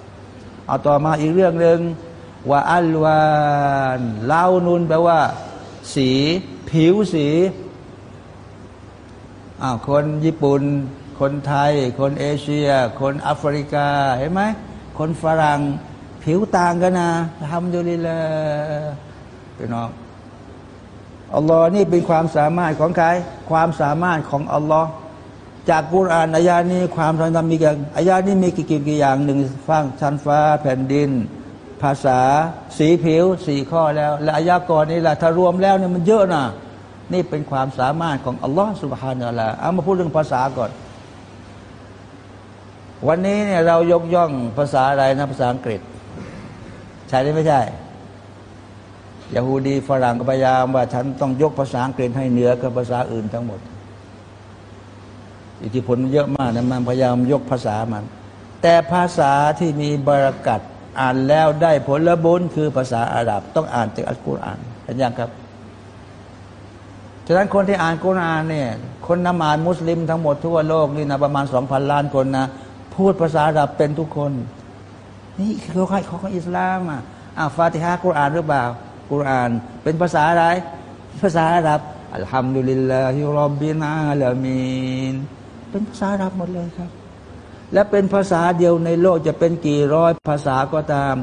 เอาต่อมาอีกเรื่องหนึ่งว่าอัลวานเล่านุนแปลว่า สี ผิวสีอ้าวคนญี่ปุ่น คนไทย คนเอเชีย คนแอฟริกา เห็นไหม คนฝรั่ง ผิวต่างกันนะทำดูลีละพี่น้องอัลลอฮ์นี่เป็นความสามารถของใคร ความสามารถของอัลลอฮ์จากกุรอานอายานี้ความสำคัญมีกันอายานี้มีกี่กี่อย่างหนึ่งฟังชั้นฟ้าแผ่นดิน ภาษา สีผิวสี่ข้อแล้ว และอายากรนี่แหละถ้ารวมแล้วเนี่ยมันเยอะนะนี่เป็นความสามารถของอัลลอฮ์สุบฮานาละเอามาพูดเรื่องภาษาก่อน วันนี้เนี่ยเรายกย่องภาษาอะไรนะภาษาอังกฤษ ช่หรือไม่ใช่ยาฮูดีฝรั่งก็พยายามว่าฉันต้องยกภาษาอังกฤษให้เหนือกับภาษาอื่นทั้งหมด อิทธิพลเยอะมากนะมันพยายามยกภาษามัน แต่ภาษาที่มีบรากัดอ่านแล้วได้ผลบุญคือภาษาอาหรับ ต้องอ่านจากอัลกุรอานเห็นยังครับฉะนั้นคนที่อ่านกุรอานเนี่ยคนนมานมุสลิมทั้งหมดทั่วโลกนี่นะประมาณสองพันล้านคนนะพูดภาษาอาหรับเป็นทุกคน นี่คือใครของอิสลามอะอ่าฟาติฮะกุรอานหรือเปล่ากุรอานเป็นภาษาอะไร ภาษาอาหรับอัลฮัมดุลิลลาฮิรับบินาลามีนเป็นภาษาอาหรับหมดเลยครับ และเป็นภาษาเดียวในโลกจะเป็นกี่ร้อยภาษาก็ตาม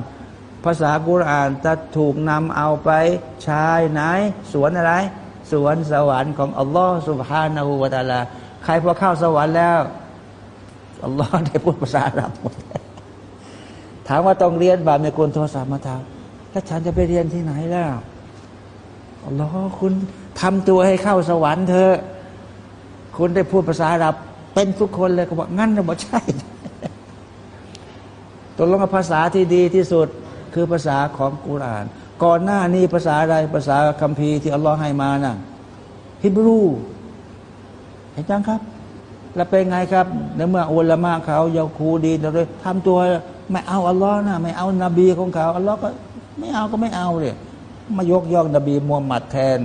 ภาษากุรอานจะถูกนำเอาไปใช้ไหนสวนอะไร สวนสวรรค์ของอัลลอฮ์สุบฮานาหูวาตาลา ใครพอเข้าสวรรค์แล้วอัลลอฮ์ได้พูดภาษาอาหรับหมด ถามว่าต้องเรียนบาปในกลโทรศัพท์มาทำแล้วฉันจะไปเรียนที่ไหนแล้วอัลลอฮ์คุณทำตัวให้เข้าสวรรค์เธอ คุณได้พูดภาษาอาหรับเป็นทุกคนเลยก็บอกงั้นนะบอกใช่ตกลงภาษาที่ดีที่สุดคือภาษาของกุราน ก่อนหน้านี้ภาษาอะไรภาษาคัมภีร์ที่อัลลอฮ์ให้มานะ่ะฮิบรู เห็นยังครับ แล้วเป็นไงครับในเมื่ออุลามะเขายาคูดีเลยทำตัว ไม่เอาอัลลอฮ์นะไม่เอานบีของเขาอัลลอฮ์ก็ไม่เอาก็ไม่เอาเลยมายกย่องนบีมูฮัมหมัดแทน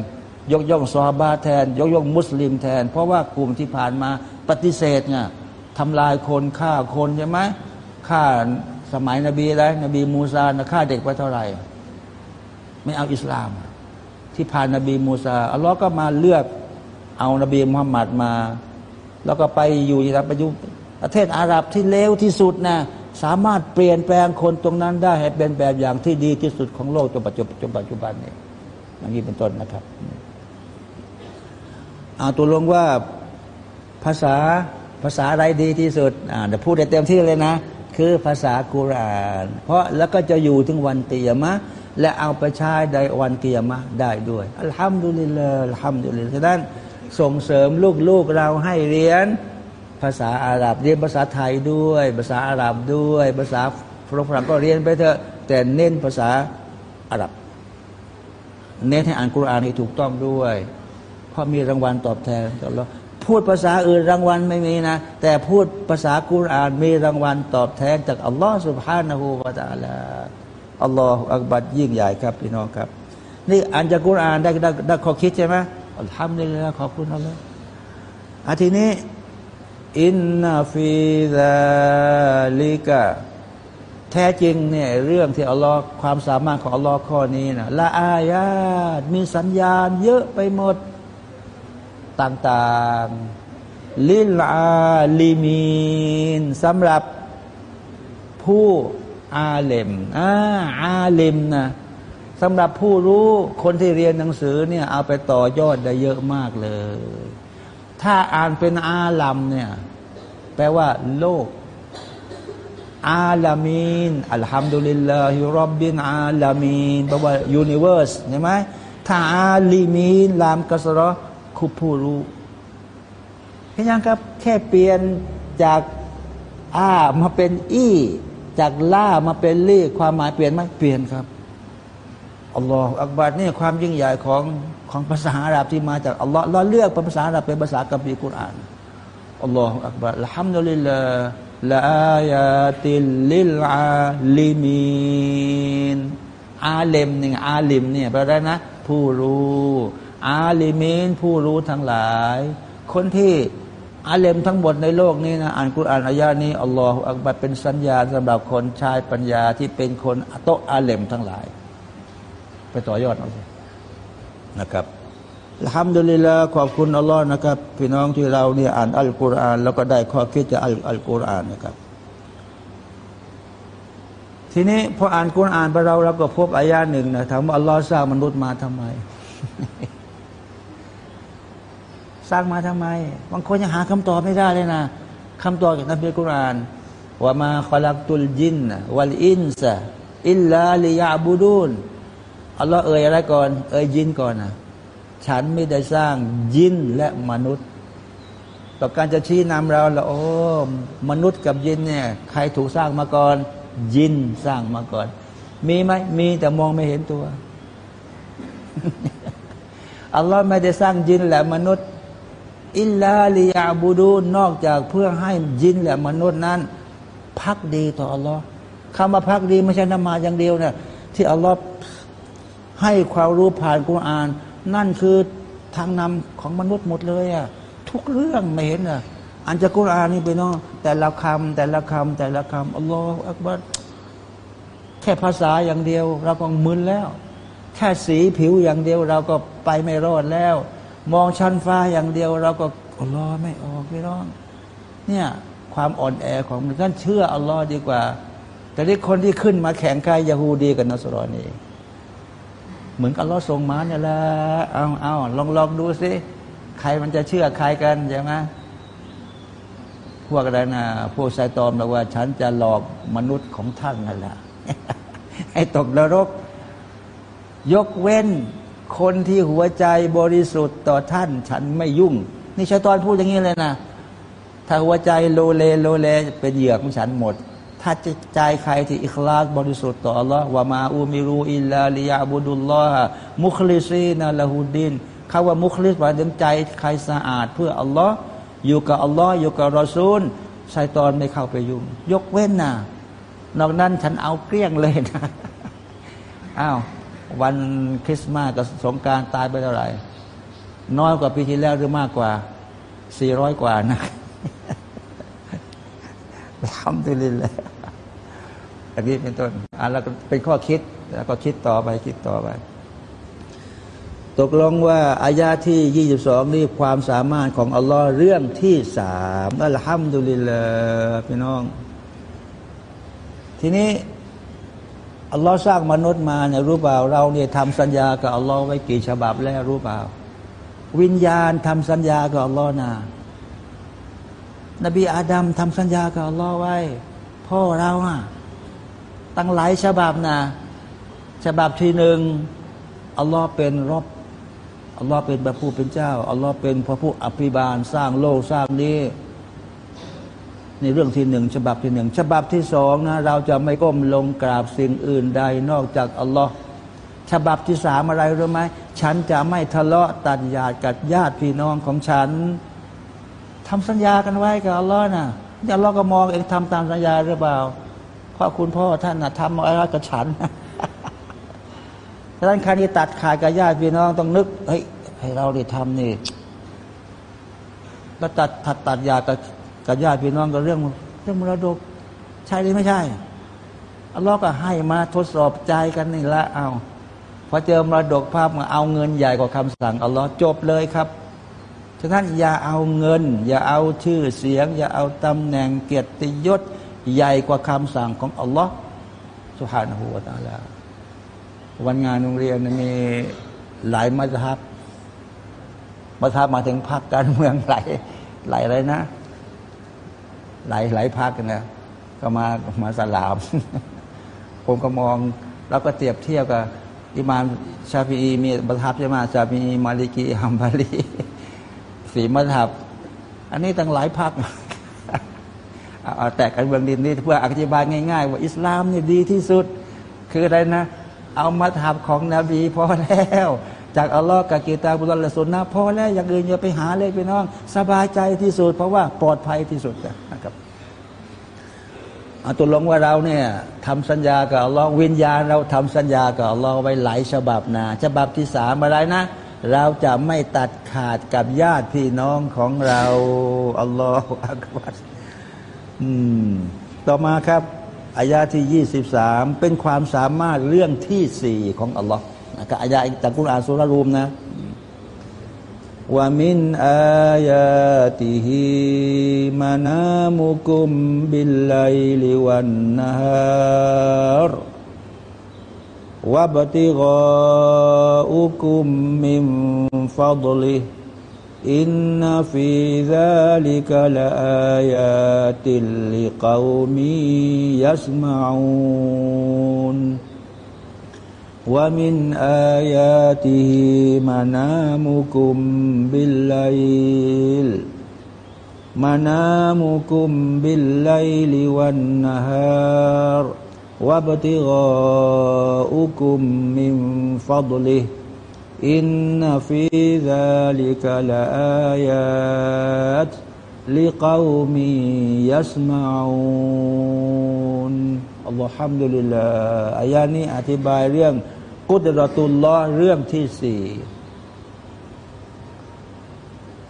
ยกย่องซอฮาบาแทน ยกย่องมุสลิมแทน เพราะว่ากลุ่มที่ผ่านมาปฏิเสธไงทำลายคนฆ่าคนใช่ไหมฆ่าสมัยนบีแล้วนบีมูซานะฆ่าเด็กไปเท่าไหร่ ไม่เอาอิสลาม ที่ผ่านนบีมูซาอัลลอฮ์ก็มาเลือกเอานบีมุฮัมมัดมา แล้วก็ไปอยู่ที่ประยุประเทศอาหรับที่เลวที่สุดนะ สามารถเปลี่ยนแปลงคนตรงนั้นได้ให้เป็นแบบอย่างที่ดีที่สุดของโลกจนปัจจุบันจนปัจจุบันนี้อย่างนี้เป็นต้นนะครับเอาตัวลงว่าภาษาภาษาอะไรดีที่สุดอ่าเดี๋ยวพูดได้เต็มที่เลยนะ คือภาษากุราน เพราะแล้วก็จะอยู่ถึงวันเตียมะ และเอาไปใช้ในวันเกียมะได้ด้วยอัลฮัมดุลิลลาห์อัลฮัมดุลิลลาห์ฉะนั้นส่งเสริมลูกๆเราให้เรียน ภาษาอาหรับเรียนภาษาไทยด้วย ภาษาอาหรับด้วย ภาษาฝรั่งก็เรียนไปเถอะแต่เน้นภาษาอาหรับ เน้นให้อ่านกุรอานให้ถูกต้องด้วย เพราะมีรางวัลตอบแทนจากเราพูดภาษาอื่นรางวัลไม่มีนะ แต่พูดภาษากุรอานมีรางวัลตอบแทนจากอัลลอฮฺสุบฮานาหูวาตาลาอัลลอฮฺอักบัดยิ่งใหญ่ครับพี่น้องครับ นี่อ่านจากกุรอานได้ได้ได้ข้อคิดใช่ไหมอัลฮัมดุลิลลาห์ขอบคุณอัลลอฮฺอาทีนี้ อินนาฟิซาลิกะแท้จริงเนี่ยเรื่องที่อัลลอฮ์ความสามารถของอัลลอฮ์ข้อนี้นะละอายาตมีสัญญาณเยอะไปหมดต่างๆ ลิลอาลิมีนสำหรับผู้อาเลมอาอาเลมนะสำหรับผู้รู้คนที่เรียนหนังสือเนี่ยเอาไปต่อยอดได้เยอะมากเลย ถ้าอ่านเป็นอาลัมเนี่ย แปลว่าโลก อาลามีนอัลฮัมดุลิลลาฮิรับบินอาลามีนแปลว่ายูนิเวอร์สใช่ไหมถ้าอาลีมีนลามกัสรอคุผู้รู้เห็นยังครับ แค่เปลี่ยนจากอามาเป็นอีจากล่ามาเป็นลี่ ความหมายเปลี่ยนไหมเปลี่ยนครับ อัลลอฮฺอักบัดนี่ความยิ่งใหญ่ของของภาษาอาหรับที่มาจากอัลลอฮ์เราเลือกภาษาอาหรับเป็นภาษากัมภีร์กุรอานالله أكبر الحمد لله لآيات للعالمين อาเลมนี่อาลิมเนี่ยแปลว่านะ ผู้รู้ عالمين ผู้รู้ทั้งหลาย คนที่อาเลมทั้งหมดในโลกนี้นะอ่านกุรอานอายานี้الله أكبر เป็นสัญญาณสำหรับคนใช้ปัญญาที่เป็นคนโตอาเลมทั้งหลาย ไปต่อยอดเอาสินะครับทำดุลิลาขอบคุณอัลลอฮ์นะครับ พี่น้องที่เราเนี่ยอ่านอัลกุรอานแล้วก็ได้ข้อคิดจากอัลอัลกุรอานนะครับ ทีนี้พออ่านกุรอานไปเราเราก็พบอายาหนึ่งนะถามว่าอัลลอฮ์สร้างมนุษย์มาทำไม สร้างมาทำไม บางคนยังหาคำตอบไม่ได้เลยนะคำตอบจากนักเรียนกุรอานว่ามาขลักตุลจินวัลอินซะอิลลาลิยาบูดูน อัลลอฮ์เอ่ยอะไรก่อน เอ่ยยินก่อนนะฉันไม่ได้สร้างยินและมนุษย์ ต่อการจะชี้นำเราละโอ้มนุษย์กับยินเนี่ย ใครถูกสร้างมาก่อน ยินสร้างมาก่อน มีไหมมีแต่มองไม่เห็นตัวอัลลอฮ์ไม่ได้สร้างยินและมนุษย์อิลลาลิยาบูดูนอกจากเพื่อให้ยินและมนุษย์นั้น พักดีต่ออัลลอฮ์คำว่าพักดีไม่ใช่นมาอย่างเดียวเนี่ยที่อัลลอฮ์ ให้ความรู้ผ่านกุรอาน นั่นคือทางนำของมนุษย์หมดเลยอะทุกเรื่องไม่เห็นอะอันจะกุรอานนี่ไปน้องแต่ละคำแต่ละคำแต่ละคำอัลลอฮฺอักบัรแค่ภาษาอย่างเดียว เราก็มึนแล้ว แค่สีผิวอย่างเดียว เราก็ไปไม่รอดแล้ว มองชั้นฟ้าอย่างเดียว เราก็อัลลอฮ์ไม่ออกพี่น้องเนี่ยความอ่อนแอของมันท่านเชื่ออัลลอฮ์ดีกว่า แต่ที่คนที่ขึ้นมาแข่งกายยาฮูดีกับนัสรอนี่ เหมือนอัลลอส่งมาเนี่ยแหละเอาเอาลองลองดูสิใครมันจะเชื่อใครกันใช่ไหมพวกอะไรนะพวกไซตอมบอกว่า ฉันจะหลอกมนุษย์ของท่านนั่นแหละให้ตกนรก ยกเว้นคนที่หัวใจบริสุทธิ์ต่อท่าน ฉันไม่ยุ่ง นี่ชัยตอนพูดอย่างนี้เลยนะ ถ้าหัวใจโลเลโลเลเป็นเหยื่อของฉันหมด ถ้าจะใจใครที่إخلاصบริสุทธิ์ต่ออัลลอฮ์ว่ามาอูมิรูอิลลาลิยาบุดุลลอฮ์มุคลิซีนาละฮูดินคาว่ามุคลิสหมายถึงใจใครสะอาดเพื่ออัลลอฮ์อยู่กับอัลลอฮ์อยู่กับรอซูลชัยตอนไม่เข้าไปยุ่ง ยกเว้นนะนอกนั้นฉันเอาเกลี้ยงเลยนะอ้าววันคริสต์มาสกับสงการตายไปเท่าไหร่ น้อยกว่าปีที่แล้วหรือมากกว่าสี่ร้อยกว่านะทำตัวลินเลย อันนี้เป็นต้นอะแล้วก็เป็นข้อคิดแล้วก็คิดต่อไปคิดต่อไป ตกลงว่าอายาที่ยี่สิบสองนี่ความสามารถของอัลลอฮ์เรื่องที่สามอัลฮัมดุลิลลาห์พี่น้อง ทีนี้อัลลอฮ์สร้างมนุษย์มาเนี่ยรู้เปล่า เราเนี่ยทำสัญญากับอัลลอฮ์ไว้กี่ฉบับแล้วรู้เปล่า วิญญาณทำสัญญากับอัลลอฮ์นะนบีอาดัมทำสัญญากับอัลลอฮ์ไว้ พ่อเราอะ ตั้งหลายฉบับนะฉบับที่หนึ่งอัลลอฮ์เป็นรบอัลลอฮ์เป็นพระผู้เป็นเจ้าอัลลอฮ์เป็นพระผู้อภิบาลสร้างโลกสร้างนี้ในเรื่องที่หนึ่งฉบับที่หนึ่งฉบับที่สองนะเราจะไม่ก้มลงกราบสิ่งอื่นใดนอกจากอัลลอฮ์ฉบับที่สามอะไรรู้ไหมฉันจะไม่ทะเลาะตัดญาติกับญาติพี่น้องของฉันทำสัญญากันไว้กับอัลลอฮ์นะอัลลอฮ์ก็มองเองทำตามสัญญาหรือเปล่า เพราะคุณพ่อท่านนะทำอะไรกับฉันดังนั้นใครที่ตัดขาดกับญาติพี่น้องต้องนึกเฮ้ยให้เราได้ทำนี่แล้วตัดตัดตัดยากับกับญาติพี่น้องก็เรื่องเรื่องมรดก ใช่หรือไม่ใช่อัลลอฮ์ก็ให้มาทดสอบใจกันนี่ละเอาพอเจอมรดกภาพมาเอาเงินใหญ่กว่าคำสั่งอัลลอฮ์จบเลยครับฉะนั้นอย่าเอาเงิน อย่าเอาชื่อเสียง อย่าเอาตำแหน่งเกียรติยศ ใหญ่กว่าคำสั่งของอัลลอฮ์สุฮานะฮูวาตาลาวันงานโรงเรียนมีหลายมัธยับมัธยับมาถึงพักการเมืองหลายหลายอะไรนะ หลายหลายพักนะก็มามาสลาม ผมก็มองแล้วก็เทียบเทียบกับอิมามชาฟีมีมัธยับใช่ไหมชาฟีอีมาลิกีฮัมบาลีสีมัธยับอันนี้ตั้งหลายพัก เอาแต่การเมืองดินนี่เพื่ออธิบายง่าย ๆ ว่าอิสลามนี่ดีที่สุด คืออะไรนะ เอามาทำของนบีพอแล้ว จากอัลลอฮ์กับกีตาบุลละสุนนะพอแล้วอย่างอื่นอย่าไปหาเลยพี่น้อง สบายใจที่สุด เพราะว่าปลอดภัยที่สุดนะครับเอาตัวลงว่าเราเนี่ยทำสัญญากับอัลลอฮ์วิญญาณเราทำสัญญากับอัลลอฮ์ไว้หลายฉบับนะฉบับที่สามอะไรนะเราจะไม่ตัดขาดกับญาติพี่น้องของเราอัลลอฮฺอักบัร ต่อมาครับอายาที่ยี่สิบสามเป็นความสามารถเรื่องที่สี่ของอัลลอฮ์นะครับอายาจากกุรอานสุรรูมนะว่ามินอายาติฮิมานามุกุมบิลไลลิวันนฮารวะบติกาอุกุมมิมฟัดลิ إن في ذلك لآيات لقوم يسمعون ومن آياته منامكم بالليل منامكم بالليل والنهار وابتغاؤكم من فضله ۖ อินนฟิซาลิกะลาอายาตลิกาวมียัสมาอุนอัลลอฮัมดุลิลลาอายานี้อธิบายเรื่อง กุดรตุลลอฮ์เรื่องที่สี่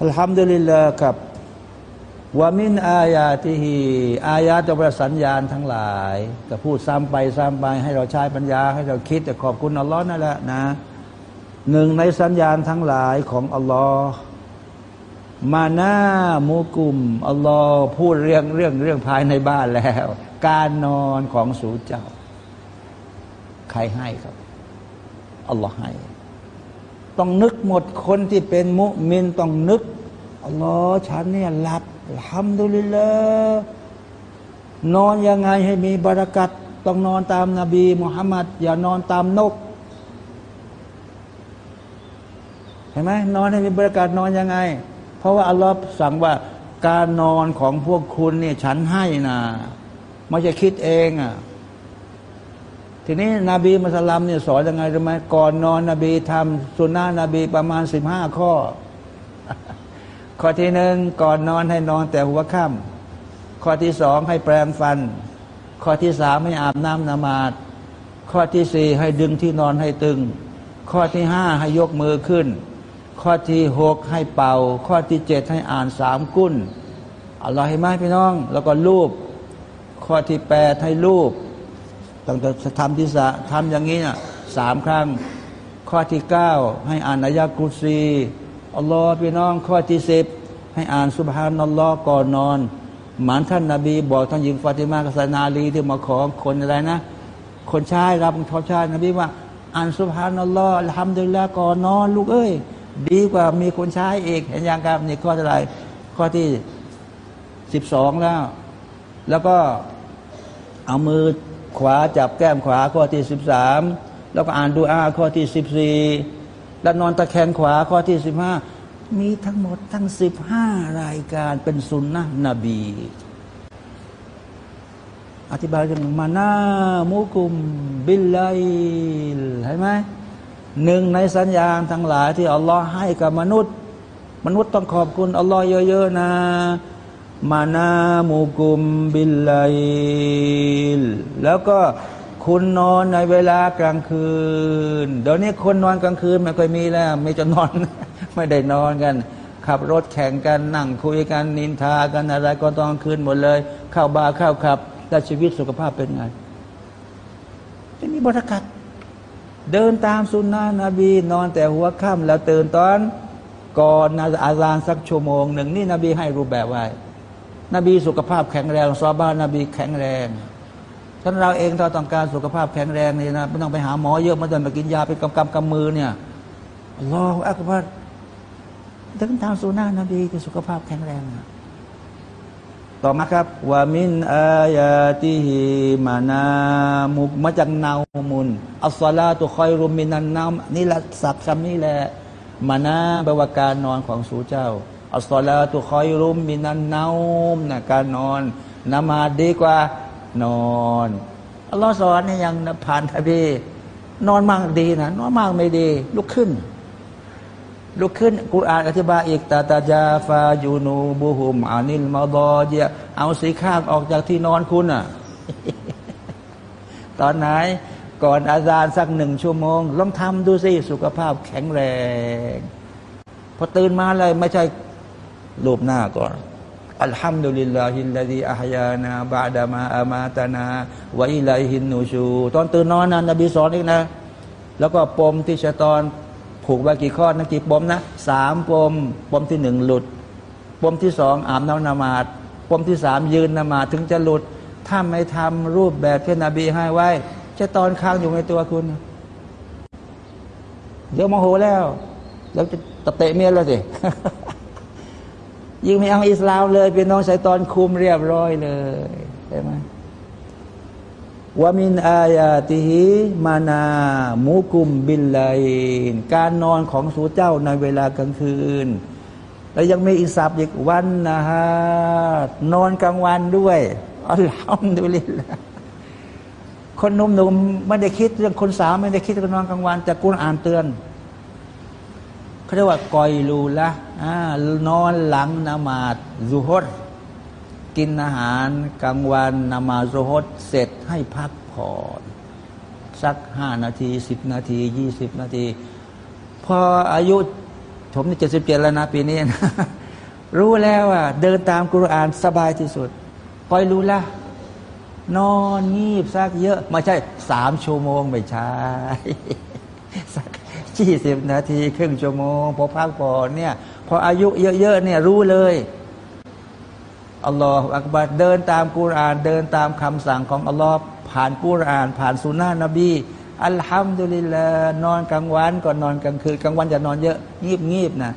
อัลฮัมดุลิลลาครับว่ามินอายาที่ฮีอายาจะประสัญญาณทั้งหลาย ก็พูดซ้ำไปซ้ำไปให้เราใช้ปัญญาให้เราคิดแต่ขอบคุณอัลลอฮ์นั่นแหละนะ หนึ่งในสัญญาณทั้งหลายของอัลลอฮ์มาหน้ามูกุมอัลลอฮ์พูดเรื่องเรื่องเรื่องภายในบ้านแล้ว การนอนของสูเจ้า ใครให้ครับอัลลอฮ์ให้ ต้องนึกหมดคนที่เป็นมุมินต้องนึกอัลลอฮ์ฉันเนี่ยหลับทำดุลิลละนอนยังไงให้มีบารักัตต้องนอนตามนาบีมุฮัมมัดอย่านอนตามนกเห็นไหมนอนให้มีบารักัตนอนยังไง เพราะว่าอัลลอฮ์สั่งว่าการนอนของพวกคุณเนี่ยฉันให้นะไม่จะคิดเองอะทีนี้นบีมุสลิมเนี่ยสอนยังไงรู้ไหมก่อนนอนนบีทำสุนนะนบีประมาณสิบห้าข้อ ข้อที่หนึ่งก่อนนอนให้นอนแต่หัวค่ำข้อที่สองให้แปรงฟัน ข้อที่สามให้อาบน้ำนมาดข้อที่สี่ให้ดึงที่นอนให้ตึง ข้อที่ห้าให้ยกมือขึ้น ข้อที่หกให้เป่า ข้อที่เจ็ดให้อ่านสามกุ้นอัลลอฮ์ให้ไหมพี่น้อง แล้วก็รูป ข้อที่แปดให้รูปตั้งแต่ทำที่สะทำอย่างนี้น่ะสามครั้ง ข้อที่เก้าให้อ่านอายะกุซีอัลลอฮ์พี่น้อง ข้อที่สิบให้อ่านสุบฮานัลลอฮ์ก่อนนอน หมานท่านนาบีบอกท่านหญิงฟาติมากัสนาลีที่มาขอคนอะไรนะ คนชายรับชอบชายนบีว่า อ่านสุบฮานัลลอฮ์ทำดีแล้วก่อนนอน ลูกเอ้ย ดีกว่ามีคนใชายเอกเห็นยังครับนี่ข้ออะไรข้อที่สิบสองแล้ว แล้วก็เอามือขวาจับแก้มขวาข้อที่สิบสามแล้วก็อ่านดูอาข้อที่สิบสี่แล้วนอนตะแคงขวาข้อที่สิบห้ามีทั้งหมดทั้งสิบห้ารายการเป็นสุนนะนบี อธิบายกันมานามุกุม บิลไลเห็นไหม หนึ่งในสัญญาณทั้งหลายที่อัลลอฮ์ให้กับมนุษย์ มนุษย์ต้องขอบคุณอัลลอฮ์เยอะๆนะ มานามุกุมบิลไลแล้วก็คุณนอนในเวลากลางคืน เดี๋ยวนี้คนนอนกลางคืนไม่ค่อยมีแล้ว ไม่จะนอน ไม่ได้นอนกัน ขับรถแข่งกันนั่งคุยกันนินทากันอะไรก็ต้อนคืนหมดเลย เข้าบาร์เข้าขับแต่ชีวิตสุขภาพเป็นไงไม่มีบรรยากัด เดินตามสุนนะนบี นอนแต่หัวค่ำแล้วตื่นตอนก่อนอาซานสักชั่วโมงหนึ่งนี่นบีให้รูปแบบไว้ นบีสุขภาพแข็งแรงซอบ้านนบีแข็งแรงท่านเราเองเราต้องการสุขภาพแข็งแรงนี่นะไม่ต้องไปหาหมอเยอะมาเดินไปกินยาไปกำกำกำมือเนี่ยรออักบัรเดินตามสุนนะนบีที่สุขภาพแข็งแรง ต่อมาครับว่ามินอายาติฮิมานามุมาจากนามุนอัสลาตุคอยรุมมินันนามนี่แหละสับคำนี้แหละมานาแปลว่าการนอนของสูเจ้าอัสลาตุคอยรุมมินันนามนะการนอนนมาดีกว่านอนอัลลอฮ์สอนนี่ยยังผ่านทบีนอนมากดีนะนอนมากไม่ดี ลุกขึ้น ลุกขึ้นกุรอานอธิบายอีกตาตาจาฟายูนูบูฮุมอานิลมาดอเจเอาสีข้างออกจากที่นอนคุณอะ ตอนไหน ก่อนอาจารย์สักหนึ่งชั่วโมง ลองทำดูสิ สุขภาพแข็งแรง พอตื่นมาเลยไม่ใช่รูปหน้าก่อนอัลฮัมดุลิลลาฮิลลาดีอัฮยานาบาดามาอามาตานาวะอิลัยฮินนูชู ตอนตื่นนอนนะนบีสอนอีกนะ แล้วก็ปมที่ชะตอน ผูกไว้กี่ข้อนะกี่ปมนะสามปม ปมที่หนึ่งหลุด ปมที่สองอาบน้ำนมาดปมที่สามยืนนมาดถึงจะหลุด ถ้าไม่ทำรูปแบบที่นบีให้ไว้ จะตอนค้างอยู่ในตัวคุณ เดี๋ยวโมโหแล้ว แล้วจะตะเตะเมียแล้วสิยิ่งไม่เอาอิสลามเลยเป็นน้องชายตอนคุมเรียบร้อยเลยใช่ไหม ว่ามินอายาติฮิมานามุกุมบิลไลนการนอนของสูเจ้าในเวลากลางคืน แล้วยังมีอิสับอีกวันนะฮะนอนกลางวันด้วยอัลฮัมดุลิลละคนหนุ่มๆไม่ได้คิดเรื่องคนสาวไม่ได้คิดเรื่องนอนกลางวันแต่กุณอ่านเตือนเขาเรียกว่ากอยลูละนอนหลังนมาดซุฮด กินอาหารกลางวันนมาซุฮดเสร็จให้พักผ่อนสักห้านาทีสิบนาทียี่สิบนาที พออายุผมนี่เจ็ดสิบเจ็ดแล้วนะปีนี้นะรู้แล้วว่าเดินตามกุรอานสบายที่สุด ปล่อยรู้ละนอนงีบสักเยอะไม่ใช่สามชั่วโมงไม่ใช่สักยี่สิบนาที ครึ่งชั่วโมงพอพักผ่อนเนี่ย พออายุเยอะๆเนี่ยรู้เลย อัลลอฮฺอักบัดเดินตามกุราน เดินตามคำสั่งของอัลลอฮ์ผ่านกุราน ผ่านสุนนะนบีอัลฮัมดุลิลลานอนกลางวันก่อนนอนกลางคืนกลางวันจะนอนเยอะงีบงีบนะ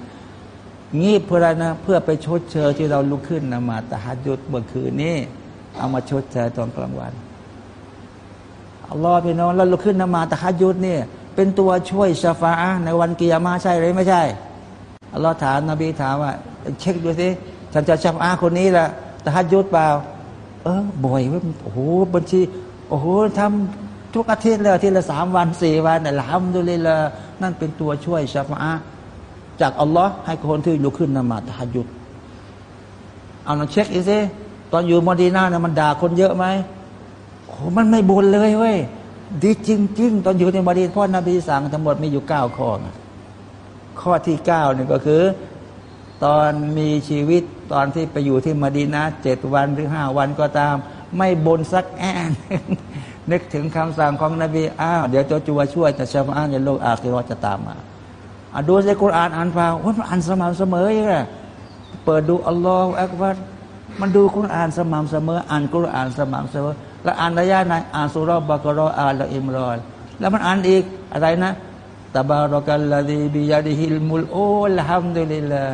งีบเพื่ออะไรนะ เพื่อไปชดเชยที่เราลุกขึ้นนมาตะฮัดยุดเมื่อคืนนี้ เอามาชดเชยตอนกลางวันอัลลอฮ์พี่น้องแล้วลุกขึ้นนมาตะฮัดยุดเนี่ยเป็นตัวช่วยชาฟาในวันกิยามาใช่หรือไม่ใช่อัลลอฮ์ถามนบีถามว่าเช็คดูสิ ฉันจะชาฟาคนนี้แหละตะฮัดยุดเปล่า เออบ่อยเว้ยโอ้โหบัญชี โอ้โหทำทุกอาทิตย์เลยอาทิตย์ละสามวันสี่วันน่ะลำดูเลยละนั่นเป็นตัวช่วยชาฟาจากอัลลอฮ์ให้คนที่ลุกขึ้นนมาฮัดยุดเอาลองเช็คอีกสิตอนอยู่มดีนาเนี่ยมันด่าคนเยอะไหมโอ้มันไม่บ่นเลยเว้ยดีจริง ๆ ตอนอยู่ในมดีนพ่อนบีสั่งทั้งหมดมีอยู่เก้าข้อข้อที่เก้านี่ก็คือ ตอนมีชีวิตตอนที่ไปอยู่ที่มดีนาเจ็ดวันหรือห้าวันก็ตาม ไม่บนสักแอนนึกถึงคำสั่งของนบีอ้าวเดี๋ยวจะจัวช่วยแต่ชาวบ้านในโลกอาคิรอจะตามมาอะดูในกุรอานอ่านฟังว่ามันอ่านสม่ำเสมอยังไงเปิดดูอัลลอฮฺอักบัรมันดูกุรอานสม่ำเสมอ อ่านกุรอานสม่ำเสมอ แล้วอ่านระยะไหนอ่านสุรบะกรออ่านละอิมรอนแล้วมันอ่านอีกอะไรนะ ตบารกัลลาดีบิยาดิฮิลมุลโอลฮัมดุลิลลา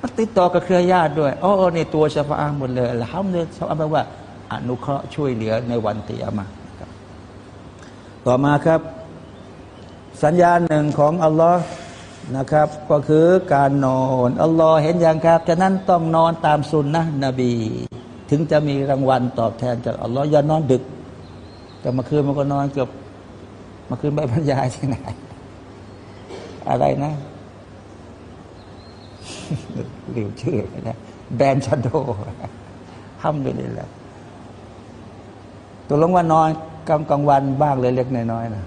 มันติดต่อกับเครือญาติด้วยโอ้ในตัวชาฟาหมดเลยละฮัมดุลิลชาฟาแปลว่า อนุเคราะห์ช่วยเหลือในวันเตียมาต่อมาครับ สัญญาณหนึ่งของอัลลอฮ์นะครับ ก็คือการนอนอัลลอฮ์เห็นอย่างครับฉะนั้นต้องนอนตามสุนนะนบี ถึงจะมีรางวัลตอบแทนจากอัลลอฮ์อย่านอนดึก แต่มาคืนมันก็นอนเกือบ มาคืนใบบรรยายที่ไหน อะไรนะหลิวชื่อนะแบนชโดห้ามไปเลยแหละตัวลงว่านอนกลางกลางวันบ้างเลยเล็กน้อยๆนะ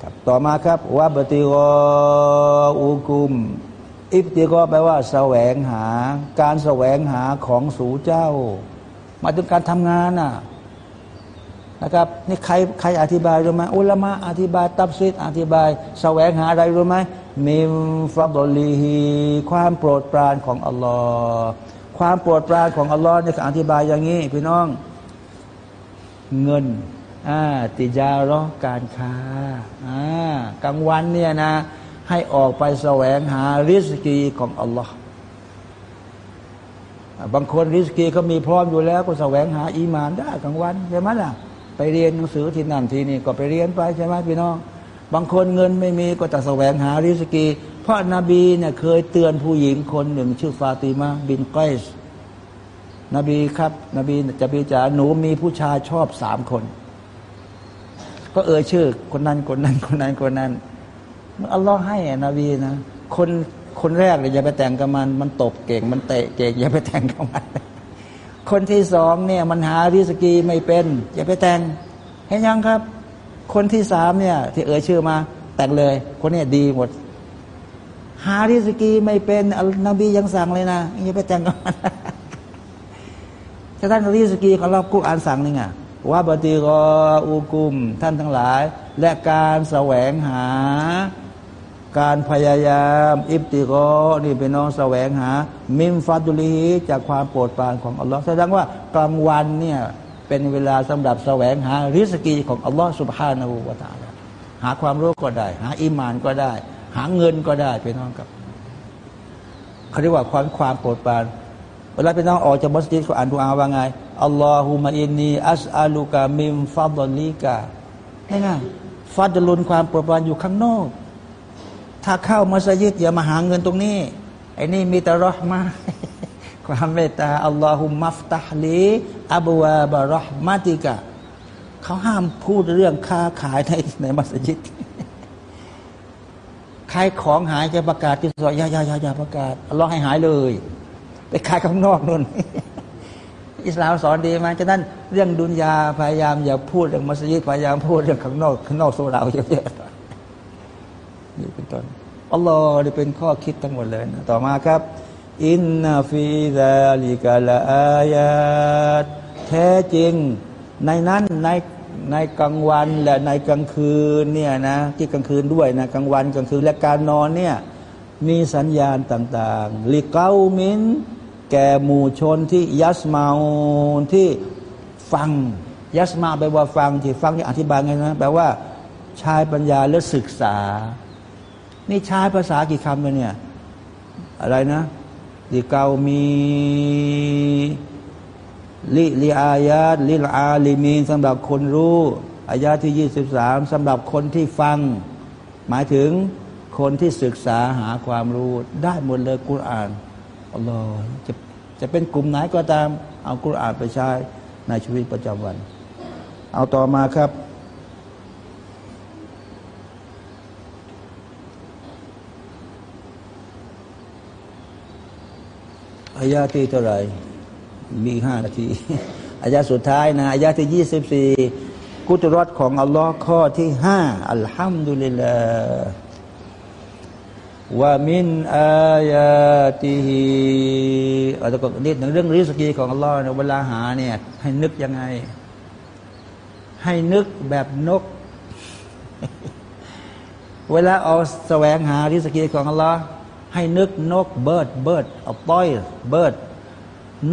ครับต่อมาครับว่าบติโกอุกุม อิบติโกแปลว่า แสวงหา การแสวงหาของสูเจ้า มาถึงการทำงานน่ะ นะครับนี่ใครใครอธิบายรู้ไหมอุลามะอธิบาย ตับซิดอธิบายแสวงหาอะไรรู้ไหมมิมฟัดลีฮีความโปรดปรานของอัลลอฮ์ความโปรดปรานของอัลลอฮ์เนี่ยอธิบายอย่างนี้ พี่น้อง เงินอ่าติจารอการค้าอ่ากลางวันเนี่ยนะ ให้ออกไปแสวงหาริสกีของอัลลอฮ์บางคนริสกีเขามีพร้อมอยู่แล้ว ก็แสวงหาอีมานได้กลางวันใช่ไหมล่ะ ไปเรียนหนังสือที่นั่นที่นี่ก็ไปเรียนไปใช่ไหมพี่น้อง บางคนเงินไม่มีก็จะแสวงหาริสกี เพราะนาบีเนี่ยเคยเตือนผู้หญิงคนหนึ่ง ชื่อฟาติมาบินก้อยสนบีครับ นบีจะบีจ๋าหนูมีผู้ชายชอบสามคน ก็เอ่ยชื่อ คนนั้นคนนั้นคนนั้นคนนั้นอัลลอฮ์ให้นบีนะ คนคนแรกเลยอย่าไปแต่งกับมัน มันตบเก่งมันเตะเก่งอย่าไปแต่งกับมัน คนที่สองเนี่ยมันหาริสกีไม่เป็น อย่าไปแต่งเห็นยังครับ คนที่สามเนี่ย ที่เอ่ยชื่อมา แต่งเลย คนนี้ดีหมด หาริสกีไม่เป็นนบียังสั่งเลยนะอย่าไปแต่งกันถ้าท่านริสกีของเรากุอ่านสั่งนี่ไงว่าบติกออุกุม ท่านทั้งหลาย และการแสวงหา การพยายาม อิบติโกนี่เป็นน้องแสวงหา มิมฟัตุลีจากความโปรดปรานของอัลลอฮ์แสดงว่ากลางวันเนี่ยเป็นเวลาสำหรับแสวงหาริสกีของอัลลอฮ์สุบฮานาหูวาตาลหาความรู้ก็ได้ หาอิมานก็ได้ หาเงินก็ได้เป็นน้องกับเขาเรียกว่าความความโปรดปรานเวลาเป็นน้องออกจากมัสยิดเขาอ่านดูอาว่าไงอัลลอฮุมะอินนีอัสอาลูกามิมฟัดลีกาง่ายๆฟัดลุนความโปรดปรานอยู่ข้างนอก ถ้าเข้ามัสยิดอย่ามาหาเงินตรงนี้ไอ้นี่มีแต่รอห์มาความเมตตาอัลลอฮุมัฟตาลีอับวาบารอห์มาติกะเขาห้ามพูดเรื่องค้าขายในในมัสยิดขายของหายจะประกาศที่สอยยายายายาประกาศอัลลอฮ์ให้หายเลย ไปขายข้างนอกนู่นอิสลามสอนดีไหมฉะนั้นเรื่องดุนยาพยายามอย่าพูดเรื่องมัสยิดพยายามพูดเรื่องข้างนอกข้างนอกโซเราเยอะๆ นี่เป็นต้นอัลลอฮ์นี่เป็นข้อคิดทั้งหมดเลยนะต่อมาครับอินนาฟิซาลิกาลาอายาตแท้จริง ในนั้นในในกลางวันและในกลางคืนเนี่ยนะที่กลางคืนด้วยนะกลางวันกลางคืนและการนอนเนี่ยมีสัญญาณต่างๆلقومแก่หมู่ชนที่يسمعที่ฟังيسمعแปลว่าฟังที่ฟังที่อธิบายไงนะแปลว่าใช้ปัญญาและศึกษา นี่ใช้ภาษากี่คำเลยเนี่ย อะไรนะلقوم لـ لآيات للعالمينสำหรับคนรู้อายาที่ยี่สิบสามสำหรับคนที่ฟัง หมายถึงคนที่ศึกษาหาความรู้ได้หมดเลยกุรอานอัลลอฮ์จะจะเป็นกลุ่มไหนก็ตาม เอากุรอานไปใช้ในชีวิตประจำวัน เอาต่อมาครับ อายาที่เท่าไหร่ มีห้านาทีอายาสุดท้ายนะอายาที่ยี่สิบสี่قدرةของอัลลอฮ์ข้อที่ห้าالحمد لله ومن آياتهอาจจะก็นิดหนึ่งเรื่องرزقของอัลลอฮ์เนี่ยเวลาหาเนี่ย ให้นึกยังไง ให้นึกแบบนก เวลาเอาแสวงหาرزقของอัลลอฮ์ ให้นึกนก bird bird เอา الطير bird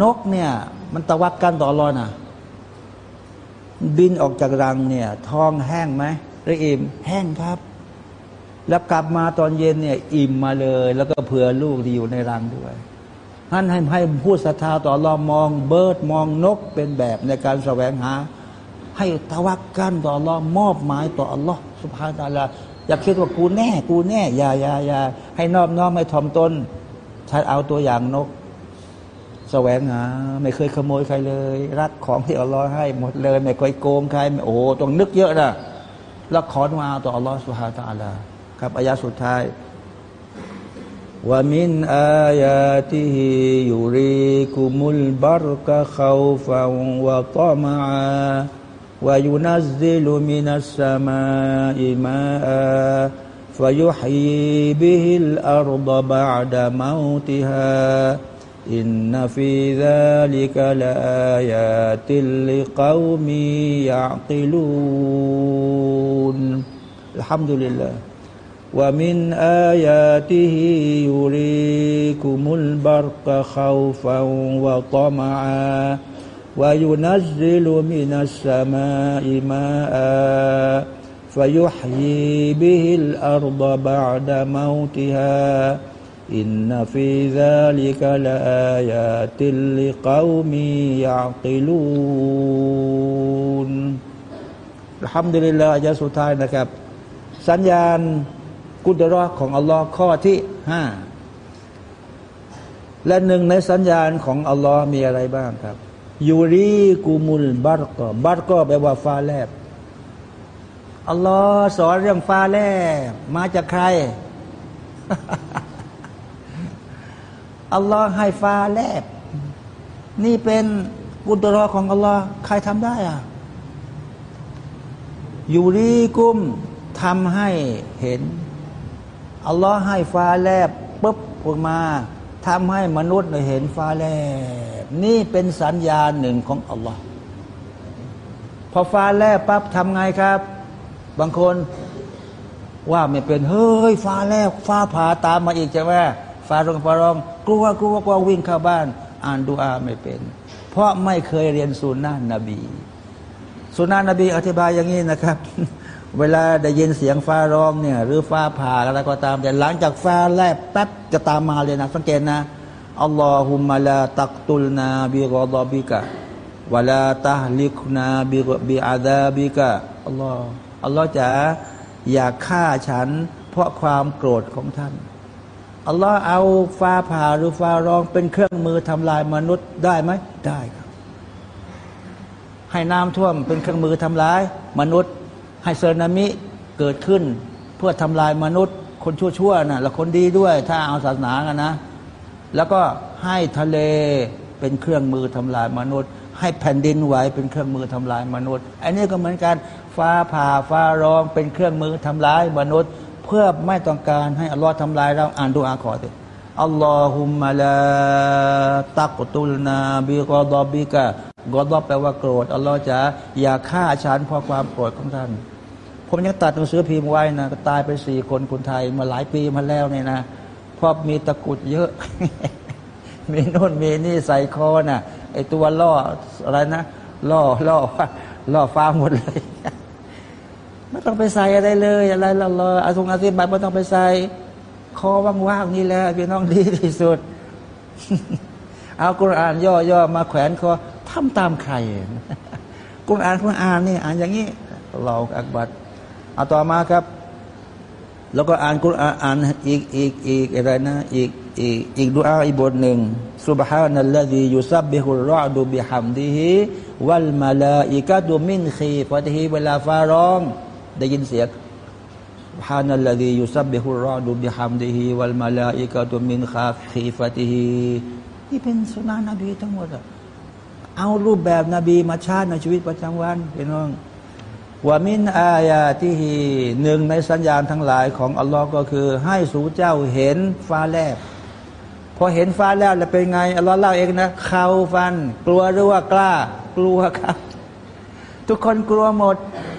นกเนี่ยมันตะวักกันต่ออัลลอนะบินออกจากรังเนี่ยท้องแห้งไหมหรืออิ่มแห้งครับ แล้วกลับมาตอนเย็นเนี่ยอิ่มมาเลย แล้วก็เผื่อลูกที่อยู่ในรังด้วยท่านให้ให้ผู้ศรัทธาต่ออัลลอมองเบิร์ดมองนกเป็นแบบในการแสวงหา ให้ตะวักกันต่ออัลลอมอบหมายต่ออัลลอฮ์สุภาตาลา อย่าคิดว่ากูแน่ กูแน่อย่าอย่าอย่าให้นอบน้อมให้ถ่อมตนถ้าเอาตัวอย่างนกแสวงหาไม่เคยขโมยใครเลย รักของที่อัลลอฮ์ให้หมดเลย ไม่เคยโกงใครโอ้ต้องนึกเยอะนะแล้วขอมาต่ออัลลอฮ์สุฮาตาลาครับอายาสุดท้ายว่ามินอายาติฮิยูริกุมุลบารกะขาวฟังวะตอมา وينزل من السماء ماء فيحيي به الأرض بعد موتها. إن في ذلك لآيات لقوم يعقلون. الحمد لله. ومن آياته يريكم البرق خوفا وطمعا. วายุนัสซิลูมินัสماء ماء فيحيي به الأرض بعد موتها إن في ذلك لآيات لقوم يعقلون الحمد للهอายะสุดท้ายนะครับ สัญญาณقدرةของอัลลอฮ์ข้อที่ห้าและหนึ่งในสัญญาณของอัลลอฮ์มีอะไรบ้างครับ ยูรีกูมุลบารกบารกแปลว่าฟ้าแลบอัลลอฮ์สอนเรื่องฟ้าแลบมาจากใครอัลลอฮ์ให้ฟ้าแลบ นี่เป็นกุตรอของอัลลอฮ์ใครทำได้อะยูรีกุมทำให้เห็นอัลลอฮ์ให้ฟ้าแลบปุ๊บออกมา ทำให้มนุษย์เห็นฟ้าแลบ นี่เป็นสัญญาณหนึ่งของอัลลอฮ์พอฟ้าแลบปั๊บทำไงครับ บางคนว่าไม่เป็นเฮ้ยฟ้าแลบฟ้าผ่าตามมาอีกใช่ไหมฟ้าร้องฟ้าร้อง กลัวกลัวกลัววิ่งเข้าบ้าน อ่านดูอาไม่เป็น เพราะไม่เคยเรียนสุนนะนบีสุนนะนบีอธิบายอย่างนี้นะครับ เวลาได้ยินเสียงฟ้าร้องเนี่ยหรือฟ้าผ่าอะไรก็ตาม แต่หลังจากฟ้าแลบแป๊บจะตามมาเลยนะสังเกตนะอัลลอฮุมะลาตักตุลนาบิกอดบิกะวะลาตาลิกนาบิบิอาดาบิกะอัลลอฮ์อัลลอฮ์จะอย่าฆ่าฉัน เพราะความโกรธของท่านอัลลอฮ์เอาฟ้าผ่าหรือฟ้าร้องเป็นเครื่องมือทำลายมนุษย์ได้ไหมได้ครับ ให้น้ำท่วมเป็นเครื่องมือทำลายมนุษย์ ให้เซนามิเกิดขึ้น เพื่อทำลายมนุษย์ คนชั่วๆนะและคนดีด้วย ถ้าเอาศาสนากันนะ แล้วก็ให้ทะเลเป็นเครื่องมือทำลายมนุษย์ ให้แผ่นดินไหวเป็นเครื่องมือทำลายมนุษย์ อันนี้ก็เหมือนกันฟ้าผ่าฟ้าร้องเป็นเครื่องมือทำลายมนุษย์ เพื่อไม่ต้องการให้อัลลอฮ์ทำลายเราอ่านดูอาขอเถอะอัลลอฮุมมะลาตักตุลนาบิกอดอบิกะ กอดอบแปลว่าโกรธอัลลอฮ์จะอย่าฆ่าฉันเพราะความโกรธของท่าน ผมยังตัดหนังสือพิมพ์ไว้นะตายไปสี่คนคนไทยมาหลายปีมาแล้วเนี่ยนะเพราะมีตะกุดเยอะ มีโน่นมีนี่ใส่คอน่ะไอตัวล่ออะไรนะล่อล่อล่อฟ้าหมดเลยไม่ต้องไปใส่อะไรเลยอะไรละลออาทงอาซิบัตไม่ต้องไปใส่คอว่างๆนี่แหละพี่น้องดีที่สุด เอากุรอานย่อๆมาแขวนคอ ทำตามใคร กุรอานกุรอานนี่อ่านอย่างนี้เราอักบัดเอาต่อมาครับ แล้วก็อ่านกุรอานอ่านอีกอีกอีกอะไรนะอีกอีกอีกดูอาอีกบทหนึ่ง سبحان الذي يسبح الرعد بحمده والملائكة من خيفته เวลาฟ้าร้อง ได้ยินเสียง سبحان الذي يسبح الرعد بحمده والملائكة من خيفته นี่เป็นสุนานะนบีทั้งหมดอะ เอารูปแบบนบีมาชาติในชีวิตประจำวันพี่น้องว่ามินอายาที่หนึ่งในสัญญาณทั้งหลายของอัลลอฮ์ก็คือ ให้สู่เจ้าเห็นฟ้าแลบพอเห็นฟ้าแล้วแล้วเป็นไงอัลลอฮ์เล่าเองนะเขาฟัน กลัวหรือว่ากล้า กลัวครับ ทุกคนกลัวหมด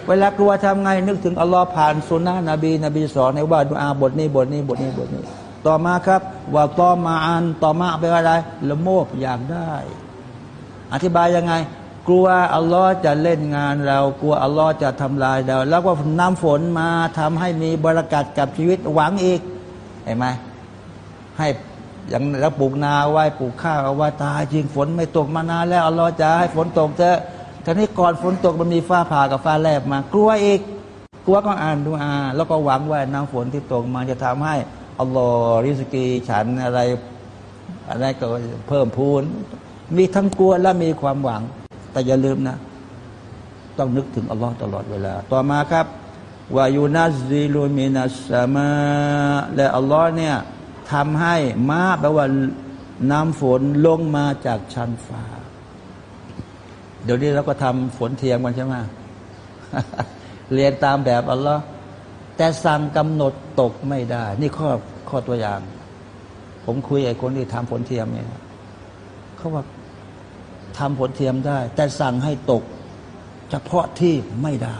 เวลากลัวทำไงนึกถึงอัลลอฮ์ผ่านสุนนะนบี นบีสอนในว่าดูอาบทนี้บทนี้บทนี้บทนี้ ต่อมาครับว่าต่อมาอันต่อมาเป็นอะไรละโมบอยากได้ อธิบายยังไง กลัวอัลลอฮ์จะเล่นงานเรา กลัวอัลลอฮ์จะทำลายเรา แล้วก็นำฝนมาทำให้มีบรารักัดกับชีวิตหวังอีกเห็นไหมให้อย่างเราปลูกนาไว้ปลูกข้าวเอาไว้ตายจริงฝนไม่ตกมานานแล้วอัลลอฮ์จะให้ฝนตกเถอะทีนี้ก่อนฝนตกมันมีฟ้าผ่ากับฟ้าแลบมากลัวอีก กลัวก็อ่านดูอาแล้วก็หวังว่าน้ำฝนที่ตกมาจะทำให้อัลลอฮ์ริสกีฉันอะไรอะไรก็เพิ่มพูน มีทั้งกลัวและมีความหวัง แต่อย่าลืมนะ ต้องนึกถึงอัลลอฮ์ตลอดเวลา ต่อมาครับวายุนัสซิลุมินัสสมาและอัลลอฮ์เนี่ยทำให้มาแปลว่าน้ำฝนลงมาจากชั้นฟ้า เดี๋ยวนี้เราก็ทำฝนเทียมกันใช่ไหมเรียนตามแบบอัลลอฮ์แต่สั่งกำหนดตกไม่ได้ นี่ข้อข้อตัวอย่าง ผมคุยไอ้คนที่ทำฝนเทียมเนี่ยเขาว่า ทำฝนเทียมได้ แต่สั่งให้ตก เฉพาะที่ไม่ได้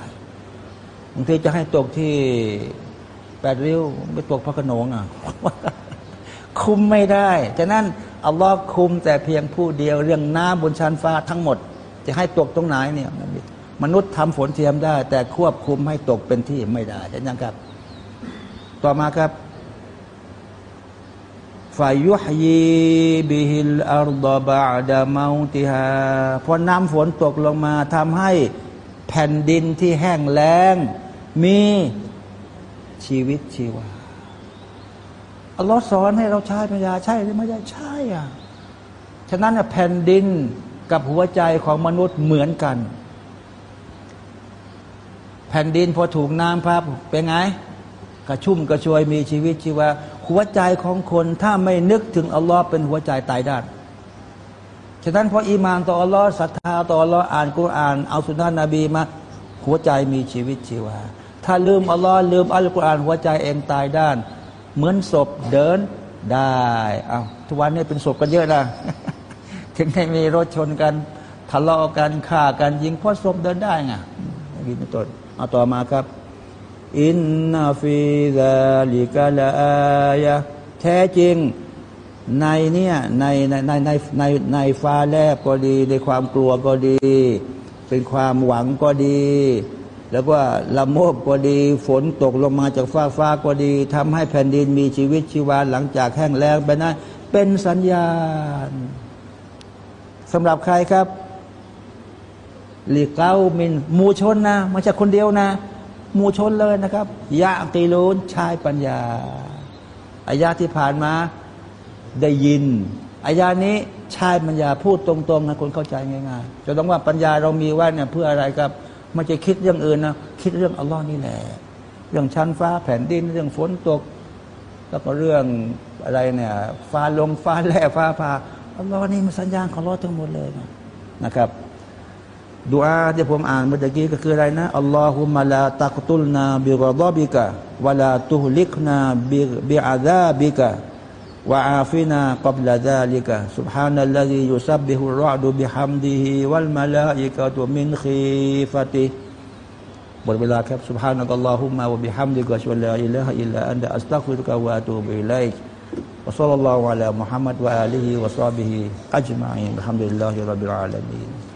บางทีจะให้ตกที่แปดริ้วไปตกพระขนงอะ คุมไม่ได้ฉะนั้นอัลลอฮ์คุมแต่เพียงผู้เดียว เรื่องน้ำบนชั้นฟ้าทั้งหมด จะให้ตกตรงไหนเนี่ยมนุษย์ทำฝนเทียมได้ แต่ควบคุมให้ตกเป็นที่ไม่ได้เห็นยังครับ ต่อมาครับ ฟายุฮยีบิฮิลอัลดบาดามาติฮาพอน้ำฝนตกลงมาทำให้แผ่นดินที่แห้งแล้ง มีชีวิตชีวาอัลลอฮ์สอนให้เราใช้ปัญญาใช่หรือไม่ใช่ใช่อะฉะนั้นแผ่นดินกับหัวใจของมนุษย์เหมือนกัน แผ่นดินพอถูกน้ำพับเป็นไงกระชุ่มกระชวยมีชีวิตชีวา หัวใจของคนถ้าไม่นึกถึงอัลลอฮ์เป็นหัวใจตายด้านฉะนั้นพออีมานต่ออัลลอฮ์ศรัทธาต่ออัลลอฮ์อ่านกุรอาน เอาสุนนะนบีมา หัวใจมีชีวิตชีวา ถ้าลืมอัลลอฮ์ลืมอัลกุรอาน หัวใจเองตายด้าน เหมือนศพเดินได้เอาทุกวันนี้เป็นศพกันเยอะนะถึงได้มีรถชนกันทะเลาะกันฆ่ากันยิงเพราะศพเดินได้ไงนี่เป็นต้นเอาต่อมาครับ อินนาฟิซาลิกาลาอายะแท้จริงในเนี่ยในในในในในในฟ้าแลบก็ดี ในความกลัวก็ดี เป็นความหวังก็ดี แล้วก็ละโมบก็ดี ฝนตกลงมาจากฟ้าฟ้าก็ดีทำให้แผ่นดินมีชีวิตชีวาหลังจากแห้งแล้งไปนั้นเป็นสัญญาณสำหรับใครครับลีเก้ามินมูชนนะไม่ใช่คนเดียวนะ หมู่ชนเลยนะครับยะตีลูนชายปัญญาอายาที่ผ่านมาได้ยินอายานี้ชายปัญญาพูดตรงๆนะคนเข้าใจง่ายๆจะต้องว่าปัญญาเรามีไว้เนี่ยเพื่ออะไรครับไม่จะคิดเรื่องอื่นนะคิดเรื่องอัลลอฮ์นี่แหละ เรื่องชั้นฟ้าแผ่นดินเรื่องฝนตก แล้วก็เรื่องอะไรเนี่ยฟ้าลมฟ้าแล่ฟ้าพาอัลลอฮ์นี่มันสัญญาณของอัลลอฮ์ทั้งหมดเลยนะนะครับ ดูอาที่ผมอ่านเมื่อกี้ก็คืออะไรนะอัลลอฮุมะลาตักตุลนาบิรดอบิกะวะลาตุฮลิกนาบิบิอาซาบิกะวะอาฟินากับลาซาลิกะ سبحان الذي يسبح الرعد بحمده والملائكة من خيفته หมดเวลาครับ سبحانك اللهم وبحمدك أشهد أن لا إله إلا أنت أستغفرك وأتوب إليك وصلى الله على محمد وآله وصحبه أجمعين الحمد لله رب العالمين